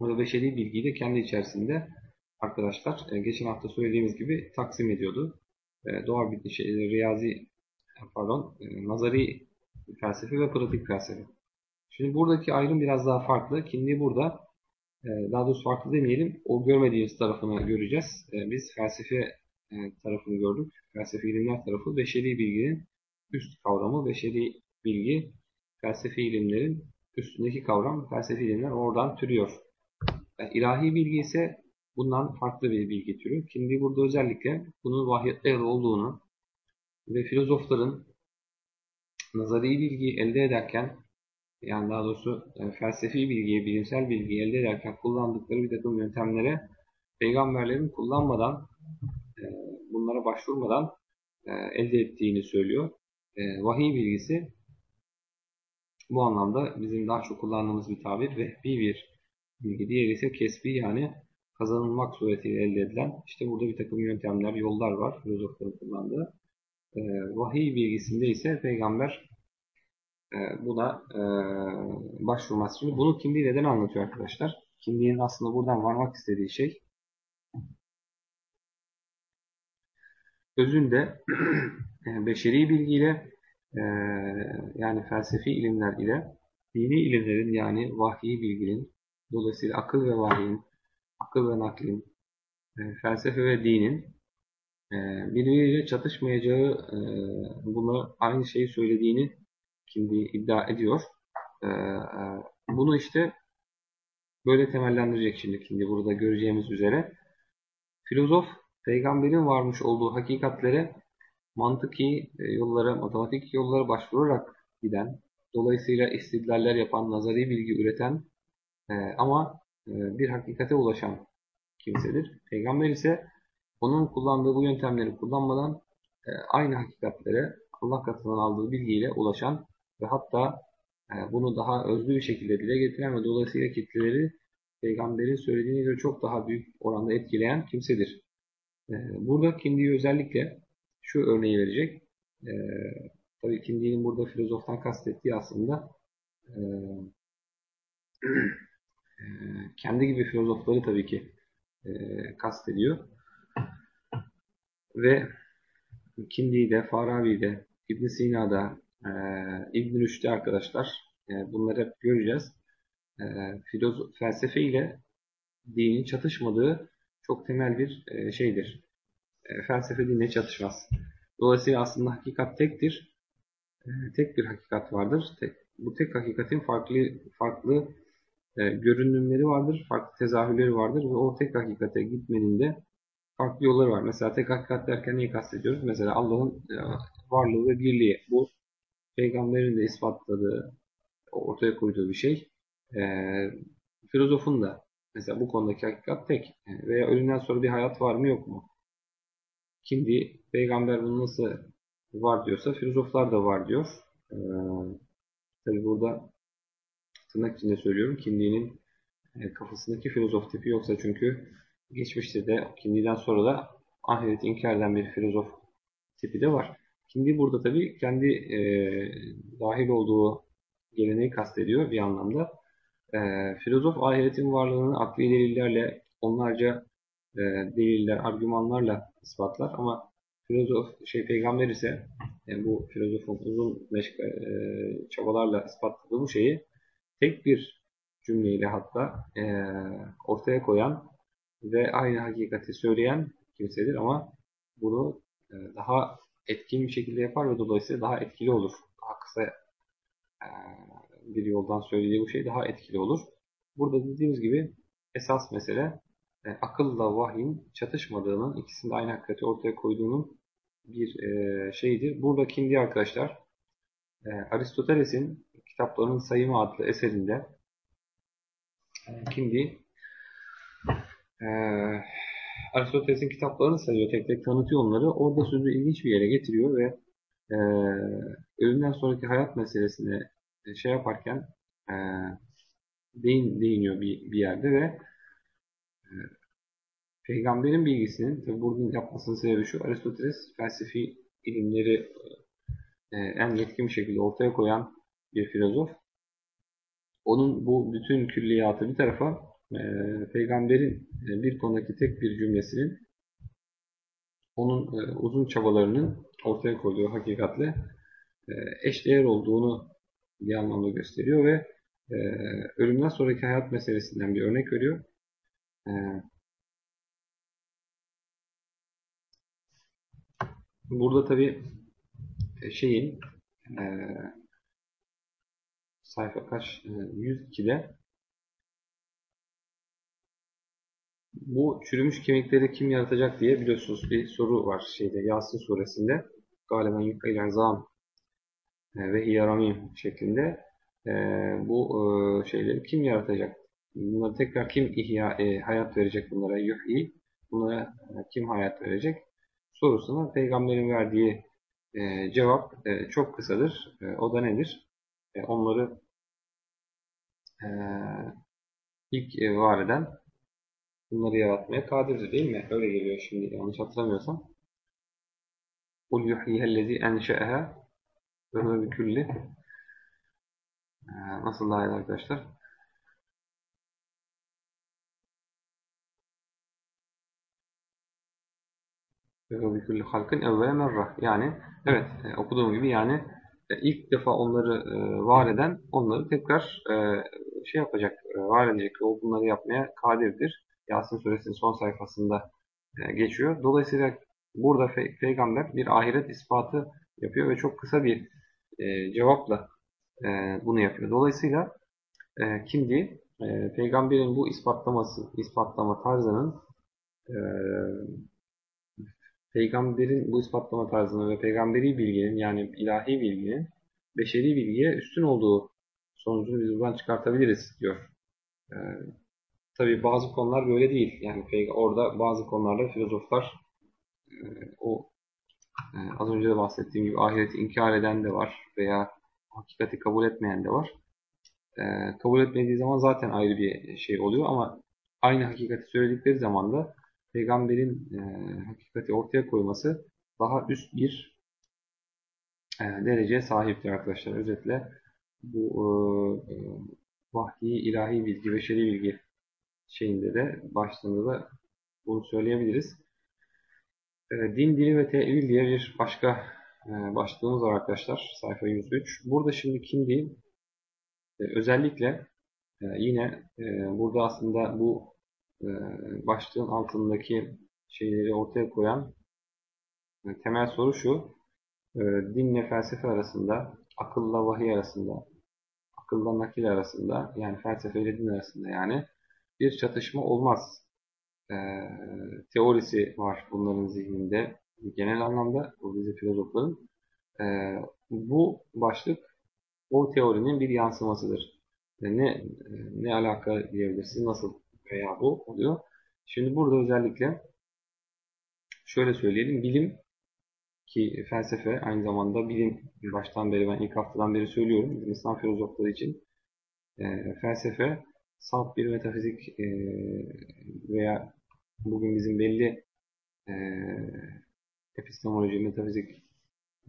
Burada beşeri bilgiyi de kendi içerisinde arkadaşlar e, geçen hafta söylediğimiz gibi taksim ediyordu. E, doğa bilgi, şey, riyazi pardon, e, nazari felsefe ve pratik felsefe. Şimdi buradaki ayrım biraz daha farklı. Kindi burada e, daha doğrusu farklı demeyelim. O görmediğimiz tarafını göreceğiz. E, biz felsefe tarafını gördük. Felsefe ilimler tarafı beşeri bilginin üst kavramı. Beşeri bilgi felsefi ilimlerin üstündeki kavram. Felsefi ilimler oradan türüyor. Yani ilahi bilgi ise bundan farklı bir bilgi türü. Şimdi burada özellikle bunun vahiyetle olduğunu ve filozofların nazari bilgiyi elde ederken yani daha doğrusu e, felsefi bilgiyi, bilimsel bilgiyi elde ederken kullandıkları bir takım yöntemlere peygamberlerin kullanmadan, bunlara başvurmadan e, elde ettiğini söylüyor. E, vahiy bilgisi bu anlamda bizim daha çok kullandığımız bir tabir vehbi bir bilgi. Diğeri ise kesbi yani kazanılmak suretiyle elde edilen. İşte burada bir takım yöntemler, yollar var filozofların kullandığı. E, vahiy bilgisinde ise peygamber e, buna e, başvurması. Şimdi bunu kimliği neden anlatıyor arkadaşlar? Kimliğin aslında buradan varmak istediği şey özünde e, beşeri bilgiyle e, yani felsefi ilimler ile dini ilimlerin yani vahiy bilginin dolayısıyla akıl ve vahyin, akıl ve naklin, e, felsefe ve dinin e, birbiriyle çatışmayacağı bunu aynı şeyi söylediğini şimdi iddia ediyor. Bunu işte böyle temellendirecek şimdi şimdi burada göreceğimiz üzere. Filozof peygamberin varmış olduğu hakikatlere mantıki e, yollara, matematik yollara başvurarak giden, dolayısıyla istidlaller yapan, nazari bilgi üreten e, ama e, bir hakikate ulaşan kimsedir. Peygamber ise onun kullandığı bu yöntemleri kullanmadan aynı hakikatlere Allah katından aldığı bilgiyle ulaşan ve hatta bunu daha özlü bir şekilde dile getiren ve dolayısıyla kitleleri peygamberin söylediğine göre çok daha büyük oranda etkileyen kimsedir. E, burada Kindi'yi özellikle şu örneği verecek. E, tabii Kindi'nin burada filozoftan kastettiği aslında e, e, kendi gibi filozofları tabii ki e, kastediyor. Ve Kindi'de, Farabi'de, İbn Sina'da, e, İbn Rüşd'de arkadaşlar bunları hep göreceğiz. Felsefe ile dinin çatışmadığı çok temel bir e, şeydir. E, felsefe dinle çatışmaz. Dolayısıyla aslında hakikat tektir. E, tek bir hakikat vardır. Tek, bu tek hakikatin farklı farklı e, görünümleri vardır, farklı tezahürleri vardır ve o tek hakikate gitmenin de farklı yolları var. Mesela tek hakikat derken neyi kastediyoruz? Mesela Allah'ın e, varlığı ve birliği. Bu peygamberin de ispatladığı, ortaya koyduğu bir şey. E, filozofun da mesela bu konudaki hakikat tek. E, veya ölümden sonra bir hayat var mı yok mu? Şimdi peygamber bunu nasıl var diyorsa filozoflar da var diyor. E, tabi burada tırnak içinde söylüyorum kimliğinin e, kafasındaki filozof tipi yoksa çünkü geçmişte de kimliğden sonra da ahireti inkar eden bir filozof tipi de var. Kimliği burada tabii kendi e, dahil olduğu geleneği kastediyor bir anlamda. E, filozof ahiretin varlığını akli delillerle, onlarca e, deliller, argümanlarla ispatlar ama filozof, şey peygamber ise yani bu filozofun uzun meşk, e, çabalarla ispatladığı bu şeyi tek bir cümleyle hatta e, ortaya koyan ve aynı hakikati söyleyen kimsedir ama bunu e, daha etkin bir şekilde yapar ve dolayısıyla daha etkili olur. Daha kısa e, bir yoldan söylediği bu şey daha etkili olur. Burada dediğimiz gibi esas mesele e, akılla vahyin çatışmadığının, ikisinde aynı hakikati ortaya koyduğunun bir e, şeyidir. Burada kimdi arkadaşlar? E, Aristoteles'in kitaplarının sayımı adlı eserinde kimdi? Ee, Aristoteles'in kitaplarını sayıyor, tek tek tanıtıyor onları. Orada sözü ilginç bir yere getiriyor ve e, ölümden sonraki hayat meselesine e, şey yaparken e, değin, değiniyor bir, bir yerde ve e, peygamberin bilgisinin, tabi bunun yapmasının sebebi şu, Aristoteles felsefi ilimleri e, en yetkin bir şekilde ortaya koyan bir filozof. Onun bu bütün külliyatı bir tarafa e, peygamberin e, bir konudaki tek bir cümlesinin onun e, uzun çabalarının ortaya koyduğu hakikatle e, eşdeğer olduğunu bir anlamda gösteriyor ve e, ölümden sonraki hayat meselesinden bir örnek veriyor. E, burada tabi e, şeyin e, sayfa kaç? E, 102'de bu çürümüş kemikleri kim yaratacak diye biliyorsunuz bir soru var şeyde Yasin suresinde. Galiba yukayla zam ve hiyaramim şeklinde e, bu e, şeyleri kim yaratacak? Bunları tekrar kim ihya, e, hayat verecek bunlara yuhyi? Bunlara e, kim hayat verecek? Sorusuna peygamberin verdiği e, cevap e, çok kısadır. E, o da nedir? E, onları e, ilk e, var eden bunları yaratmaya kadirdir değil mi? Öyle geliyor şimdi yanlış hatırlamıyorsam. قُلْ يُحْيِهَا الَّذ۪ي اَنْشَأَهَا Ömrü külli. Ee, nasıl daha iyi arkadaşlar? Ve külli halkın evvela merra. Yani evet e, okuduğum gibi yani e, ilk defa onları e, var eden onları tekrar şey yapacak, var edecek. O bunları yapmaya kadirdir. Yasin suresinin son sayfasında geçiyor. Dolayısıyla burada peygamber bir ahiret ispatı yapıyor ve çok kısa bir e, cevapla e, bunu yapıyor. Dolayısıyla e, kimdi? E, peygamberin bu ispatlaması, ispatlama tarzının e, peygamberin bu ispatlama tarzını ve peygamberi bilginin yani ilahi bilginin beşeri bilgiye üstün olduğu sonucunu biz buradan çıkartabiliriz diyor. E, Tabii bazı konular böyle değil. Yani orada bazı konularda filozoflar e, o e, az önce de bahsettiğim gibi ahireti inkar eden de var veya hakikati kabul etmeyen de var. E, kabul etmediği zaman zaten ayrı bir şey oluyor ama aynı hakikati söyledikleri zaman da peygamberin hakikati ortaya koyması daha üst bir dereceye sahiptir arkadaşlar. Özetle bu vahyi, ilahi bilgi, beşeri bilgi şeyinde de başlığında da bunu söyleyebiliriz. E, din, dili ve tevil diye bir başka e, başlığımız var arkadaşlar. Sayfa 103. Burada şimdi kim değil? E, özellikle e, yine e, burada aslında bu başlığın altındaki şeyleri ortaya koyan temel soru şu. Dinle felsefe arasında, akılla vahiy arasında, akılla nakil arasında yani felsefe ile din arasında yani bir çatışma olmaz e, teorisi var bunların zihninde genel anlamda bu bizi filozofların. E, bu başlık o teorinin bir yansımasıdır. E, ne ne alaka diyebilirsiniz? Nasıl veya bu oluyor? Şimdi burada özellikle şöyle söyleyelim. Bilim ki felsefe aynı zamanda bilim baştan beri ben ilk haftadan beri söylüyorum. İslam filozofları için e, felsefe salt bir metafizik e, veya bugün bizim belli e, epistemoloji, metafizik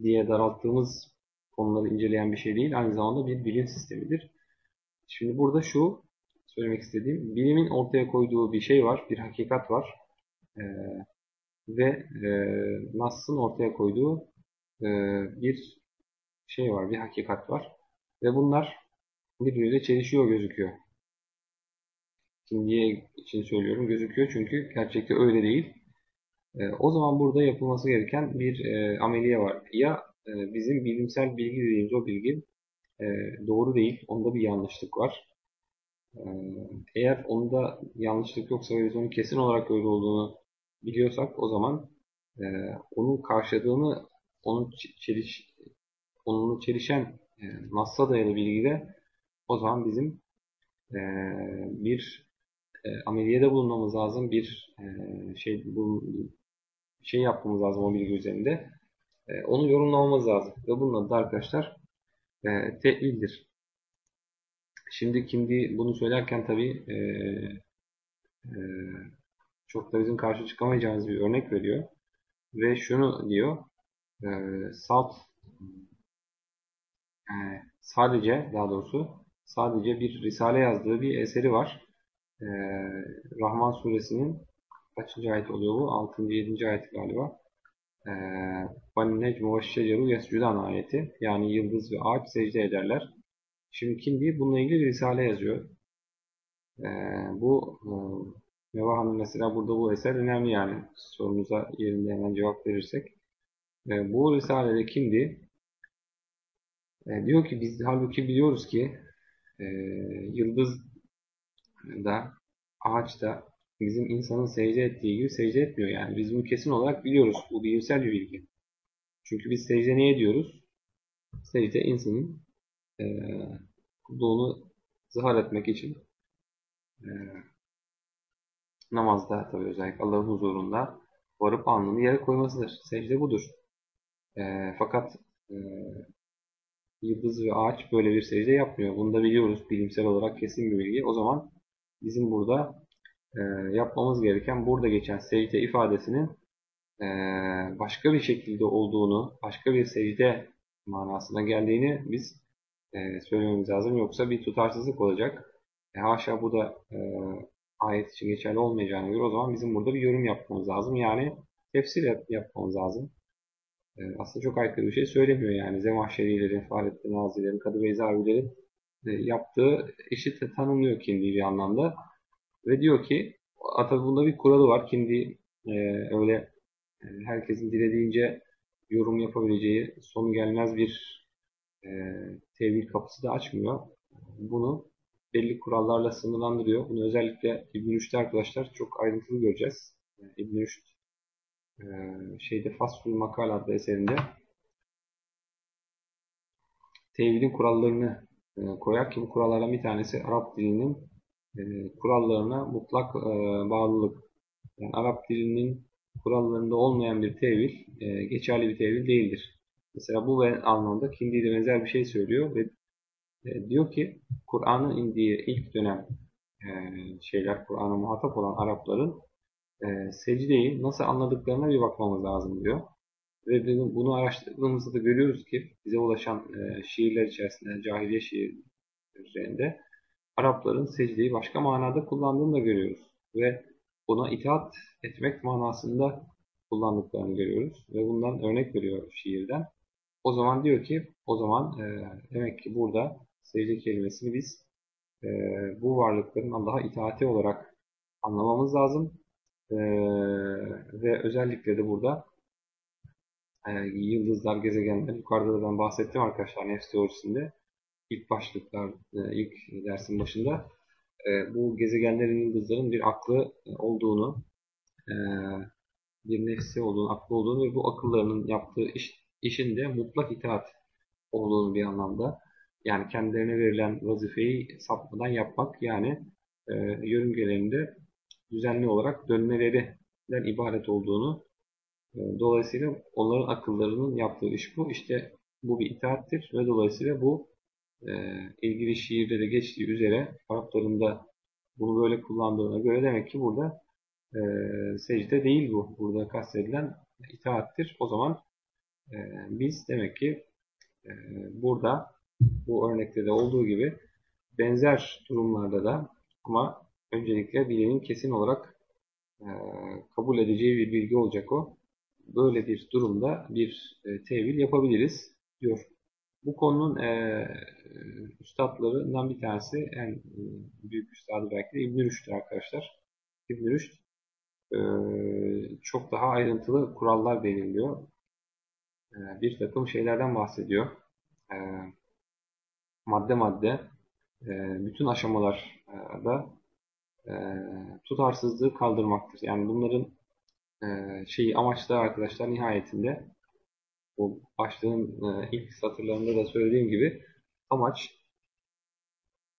diye daralttığımız konuları inceleyen bir şey değil. Aynı zamanda bir bilim sistemidir. Şimdi burada şu söylemek istediğim, bilimin ortaya koyduğu bir şey var, bir hakikat var. E, ve e, Nass'ın ortaya koyduğu e, bir şey var, bir hakikat var. Ve bunlar birbiriyle çelişiyor gözüküyor şimdiye için söylüyorum gözüküyor çünkü gerçekte öyle değil. E, o zaman burada yapılması gereken bir e, ameliye var. Ya e, bizim bilimsel bilgi dediğimiz o bilgi e, doğru değil, onda bir yanlışlık var. Eğer onda yanlışlık yoksa ve biz onun kesin olarak öyle olduğunu biliyorsak o zaman onun karşıladığını onun çeliş onun çelişen e, Nas'a dayalı bilgide o zaman bizim bir e, ameliyede bulunmamız lazım, bir e, şey bu şey yapmamız lazım o bilgi üzerinde. E, onu yorumlamamız lazım. Ve bunun adı da arkadaşlar e, tevildir. Şimdi kimdi bunu söylerken tabii e, e, çok da bizim karşı çıkamayacağımız bir örnek veriyor. Ve şunu diyor, e, salt e, sadece daha doğrusu sadece bir risale yazdığı bir eseri var E, Rahman suresinin kaçıncı ayet oluyor bu? 6. 7. ayet galiba. وَالنَّجْمُ وَالشَّجَرُ يَسْجُدَانَ ayeti. Yani yıldız ve ağaç secde ederler. Şimdi kim değil? Bununla ilgili bir risale yazıyor. Ee, bu e, Meva Hanım mesela burada bu eser önemli yani. Sorunuza yerinde hemen cevap verirsek. E, bu risalede kimdi? E, diyor ki biz halbuki biliyoruz ki e, yıldız da ağaç da bizim insanın secde ettiği gibi secde etmiyor yani. Biz bunu kesin olarak biliyoruz. Bu bilimsel bir bilgi. Çünkü biz secde neye diyoruz? Secde insanın e, kulluğunu zihar etmek için e, namazda tabi özellikle Allah'ın huzurunda varıp alnını yere koymasıdır. Secde budur. E, fakat e, yıldız ve ağaç böyle bir secde yapmıyor. Bunu da biliyoruz. Bilimsel olarak kesin bir bilgi. O zaman bizim burada e, yapmamız gereken burada geçen secde ifadesinin e, başka bir şekilde olduğunu, başka bir secde manasına geldiğini biz e, söylememiz lazım. Yoksa bir tutarsızlık olacak. E, haşa bu da e, ayet için geçerli olmayacağına göre o zaman bizim burada bir yorum yapmamız lazım. Yani tefsir yap yapmamız lazım. E, aslında çok aykırı bir şey söylemiyor yani. Zemahşerilerin, Fahrettin Nazilerin, Kadı Beyza abilerin e, yaptığı işi tanımlıyor kendi bir anlamda. Ve diyor ki tabi bunda bir kuralı var. Kendi e, öyle e, herkesin dilediğince yorum yapabileceği sonu gelmez bir e, tevhid kapısı da açmıyor. Bunu belli kurallarla sınırlandırıyor. Bunu özellikle İbn Rüşd'de arkadaşlar çok ayrıntılı göreceğiz. Yani İbn Rüşd e, şeyde Fasul Makal adlı eserinde tevhidin kurallarını e, koyar ki bu kurallardan bir tanesi Arap dilinin e, kurallarına mutlak e, bağlılık. Yani Arap dilinin kurallarında olmayan bir tevil e, geçerli bir tevil değildir. Mesela bu anlamda Kindi de benzer bir şey söylüyor ve diyor ki Kur'an'ın indiği ilk dönem şeyler Kur'an'a muhatap olan Arapların secdeyi nasıl anladıklarına bir bakmamız lazım diyor. Ve bunu araştırdığımızda da görüyoruz ki bize ulaşan e, şiirler içerisinde cahiliye şiir üzerinde Arapların secdeyi başka manada kullandığını da görüyoruz. Ve buna itaat etmek manasında kullandıklarını görüyoruz. Ve bundan örnek veriyor şiirden. O zaman diyor ki, o zaman e, demek ki burada secde kelimesini biz e, bu varlıkların Allah'a itaati olarak anlamamız lazım. E, ve özellikle de burada e, yıldızlar, gezegenler, yukarıda da ben bahsettim arkadaşlar nefs teorisinde ilk başlıklar, e, ilk dersin başında e, bu gezegenlerin, yıldızların bir aklı olduğunu, e, bir nefsi olduğunu, aklı olduğunu ve bu akıllarının yaptığı iş, işin de mutlak itaat olduğunu bir anlamda. Yani kendilerine verilen vazifeyi sapmadan yapmak yani e, yörüngelerinde düzenli olarak dönmelerinden ibaret olduğunu e, dolayısıyla onların akıllarının yaptığı iş bu. İşte bu bir itaattir ve dolayısıyla bu e, ilgili şiirde de geçtiği üzere Arapların da bunu böyle kullandığına göre demek ki burada e, secde değil bu. Burada kastedilen itaattir. O zaman e, biz demek ki e, burada bu örnekte de olduğu gibi benzer durumlarda da ama öncelikle bilimin kesin olarak e, kabul edeceği bir bilgi olacak o. Böyle bir durumda bir e, tevil yapabiliriz diyor. Bu konunun e, üstadlarından bir tanesi en e, büyük üstadı belki de İbn Rüşd arkadaşlar. İbn Rüşd e, çok daha ayrıntılı kurallar belirliyor. E, bir takım şeylerden bahsediyor. E, madde madde e, bütün aşamalarda e, tutarsızlığı kaldırmaktır. Yani bunların e, şeyi amaçları arkadaşlar nihayetinde o başlığın e, ilk satırlarında da söylediğim gibi amaç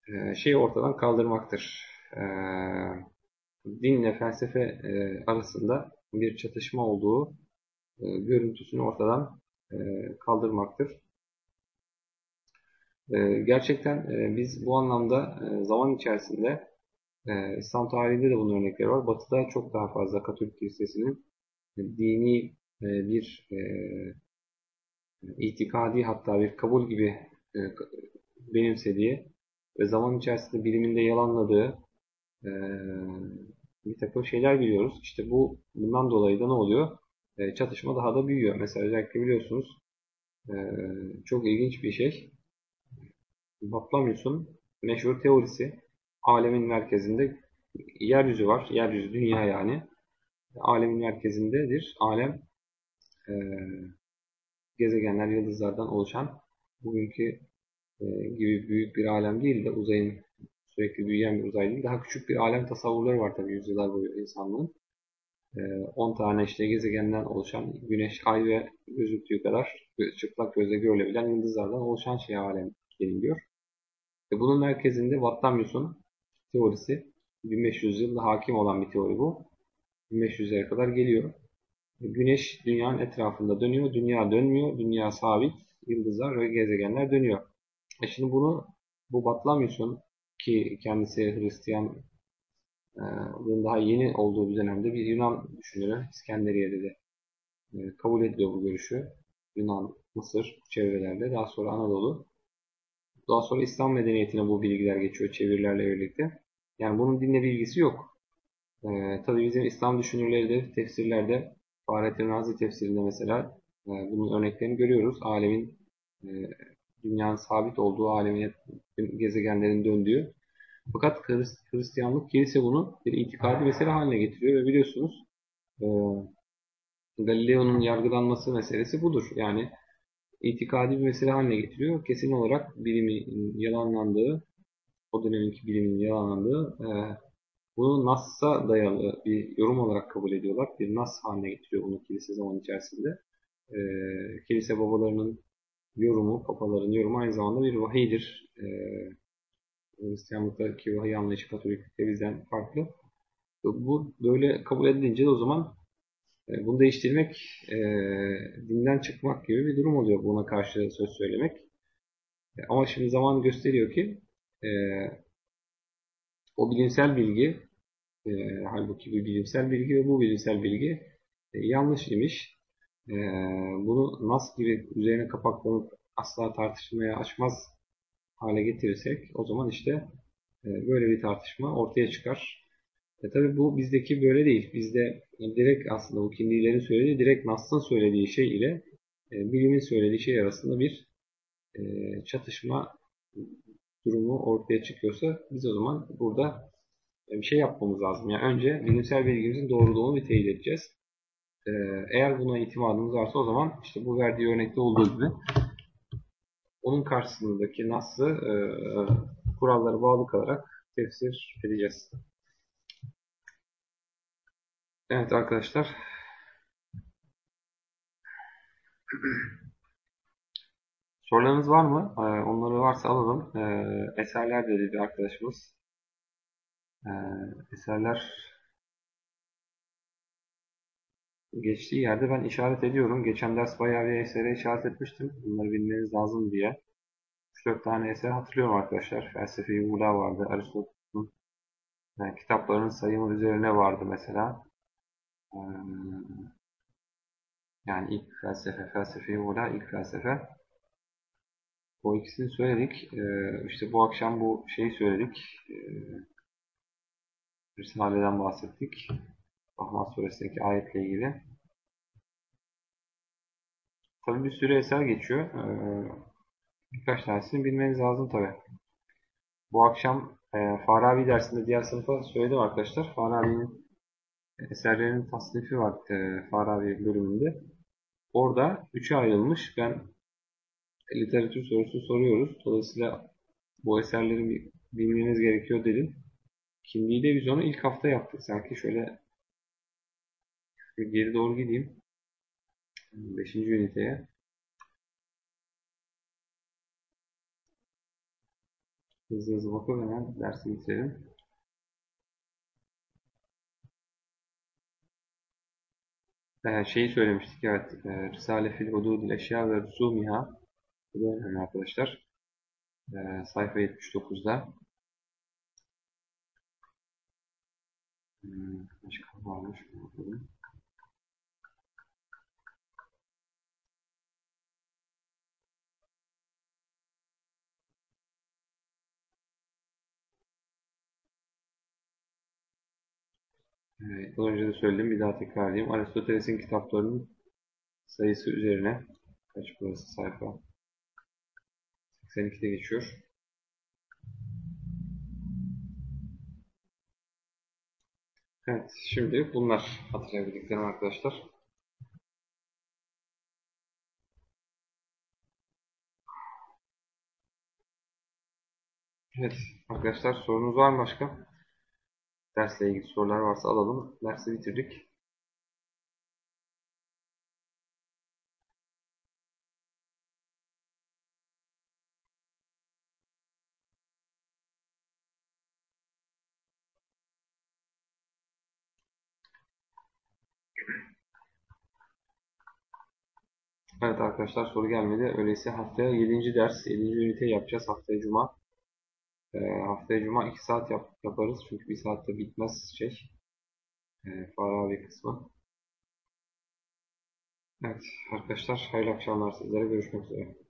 e, şeyi ortadan kaldırmaktır. E, dinle felsefe e, arasında bir çatışma olduğu görüntüsünü ortadan kaldırmaktır. E, gerçekten biz bu anlamda zaman içerisinde e, İslam tarihinde de bunun örnekleri var. Batı'da çok daha fazla Katolik Kilisesi'nin dini e, bir e, itikadi hatta bir kabul gibi e, benimsediği ve zaman içerisinde biliminde yalanladığı e, bir takım şeyler biliyoruz. İşte bu bundan dolayı da ne oluyor? E, çatışma daha da büyüyor. Mesela özellikle biliyorsunuz e, çok ilginç bir şey. Batlamyus'un meşhur teorisi alemin merkezinde yeryüzü var. Yeryüzü, dünya yani. Alemin merkezindedir. Alem e, gezegenler, yıldızlardan oluşan bugünkü e, gibi büyük bir alem değil de uzayın sürekli büyüyen bir uzay değil. Daha küçük bir alem tasavvurları var tabii yüzyıllar boyu insanlığın. 10 e, tane işte gezegenden oluşan güneş, ay ve gözüktüğü kadar çıplak gözle görülebilen yıldızlardan oluşan şey alem deniliyor. Ve bunun merkezinde Vattamyus'un teorisi 1500 yılda hakim olan bir teori bu. 1500'lere kadar geliyor. Güneş dünyanın etrafında dönüyor. Dünya dönmüyor. Dünya sabit. Yıldızlar ve gezegenler dönüyor. E şimdi bunu bu Batlamyus'un ki kendisi Hristiyan e, daha yeni olduğu bir dönemde bir Yunan düşünürü İskenderiye'de de e, kabul ediyor bu görüşü. Yunan, Mısır çevrelerde daha sonra Anadolu. Daha sonra İslam medeniyetine bu bilgiler geçiyor çevirilerle birlikte. Yani bunun dinle bilgisi yok. Ee, tabii bizim İslam düşünürleri de tefsirlerde Fahrettin Razi tefsirinde mesela e, bunun örneklerini görüyoruz. Alemin e, dünyanın sabit olduğu, alemin gezegenlerin döndüğü. Fakat Hristiyanlık kilise bunu bir itikadi mesele haline getiriyor ve biliyorsunuz e, Galileo'nun yargılanması meselesi budur. Yani itikadi bir mesele haline getiriyor. Kesin olarak bilimin yalanlandığı, o döneminki bilimin yalanlandığı e, bunu Nas'a dayalı bir yorum olarak kabul ediyorlar. Bir Nas haline getiriyor bunu kilise zaman içerisinde. E, kilise babalarının yorumu, papaların yorumu aynı zamanda bir vahiydir. E, Hristiyanlıktaki vahiy anlayışı Katoliklikte bizden farklı. Bu böyle kabul edilince de o zaman e, bunu değiştirmek e, dinden çıkmak gibi bir durum oluyor buna karşı söz söylemek. E, ama şimdi zaman gösteriyor ki e, o bilimsel bilgi e, halbuki bir bilimsel bilgi ve bu bilimsel bilgi e, yanlış imiş. E, bunu nasıl gibi üzerine kapaklanıp asla tartışmaya açmaz hale getirirsek o zaman işte e, böyle bir tartışma ortaya çıkar. E tabi bu bizdeki böyle değil. Bizde direkt aslında bu kindilerin söylediği direkt Nas'ın söylediği şey ile e, bilimin söylediği şey arasında bir e, çatışma durumu ortaya çıkıyorsa biz o zaman burada bir şey yapmamız lazım. Yani önce bilimsel bilgimizin doğruluğunu bir teyit edeceğiz. Ee, eğer buna itimadımız varsa o zaman işte bu verdiği örnekte olduğu gibi onun karşısındaki nasıl e, kurallara bağlı kalarak tefsir edeceğiz. Evet arkadaşlar. Sorularınız var mı? Ee, onları varsa alalım. Ee, eserler dedi arkadaşımız. Ee, eserler geçtiği yerde ben işaret ediyorum. Geçen ders bayağı bir esere işaret etmiştim. Bunları bilmeniz lazım diye. 3-4 tane eser hatırlıyorum arkadaşlar. Felsefe-i Ula vardı. Aristoteles'in yani kitapların sayımı üzerine vardı mesela. Yani ilk felsefe, felsefe-i Ula ilk felsefe. O ikisini söyledik. Ee, işte bu akşam bu şeyi söyledik. Ee, Risale'den bahsettik. Rahman suresindeki ayetle ilgili. Tabi bir sürü eser geçiyor. Ee, birkaç tanesini bilmeniz lazım tabi. Bu akşam e, Farabi dersinde diğer sınıfa söyledim arkadaşlar. Farabi'nin eserlerinin tasnifi var e, Farabi bölümünde. Orada üçe ayrılmış. Ben literatür sorusu soruyoruz. Dolayısıyla bu eserleri bilmeniz gerekiyor dedim. Kimliği de biz onu ilk hafta yaptık sanki. Şöyle geri doğru gideyim. Beşinci üniteye. Hızlı hızlı bakıp hemen dersi bitirelim. Ee, şeyi söylemiştik evet. E, Risale fil hududil eşya ve rusumiha. Önemli arkadaşlar. Ee, sayfa 79'da. Hmm, başka varmış mı bakalım. Evet, daha önce de söyledim bir daha tekrarlayayım. Aristoteles'in kitaplarının sayısı üzerine kaç burası sayfa 82'de geçiyor. Evet, şimdi bunlar hatırlayabildiklerim arkadaşlar. Evet, arkadaşlar sorunuz var mı başka? Dersle ilgili sorular varsa alalım. Dersi bitirdik. Evet arkadaşlar soru gelmedi. Öyleyse haftaya 7. ders, 7. ünite yapacağız haftaya Cuma. E, haftaya Cuma 2 saat yap, yaparız. Çünkü 1 saatte bitmez şey. E, Farabi kısmı. Evet arkadaşlar hayırlı akşamlar sizlere görüşmek üzere.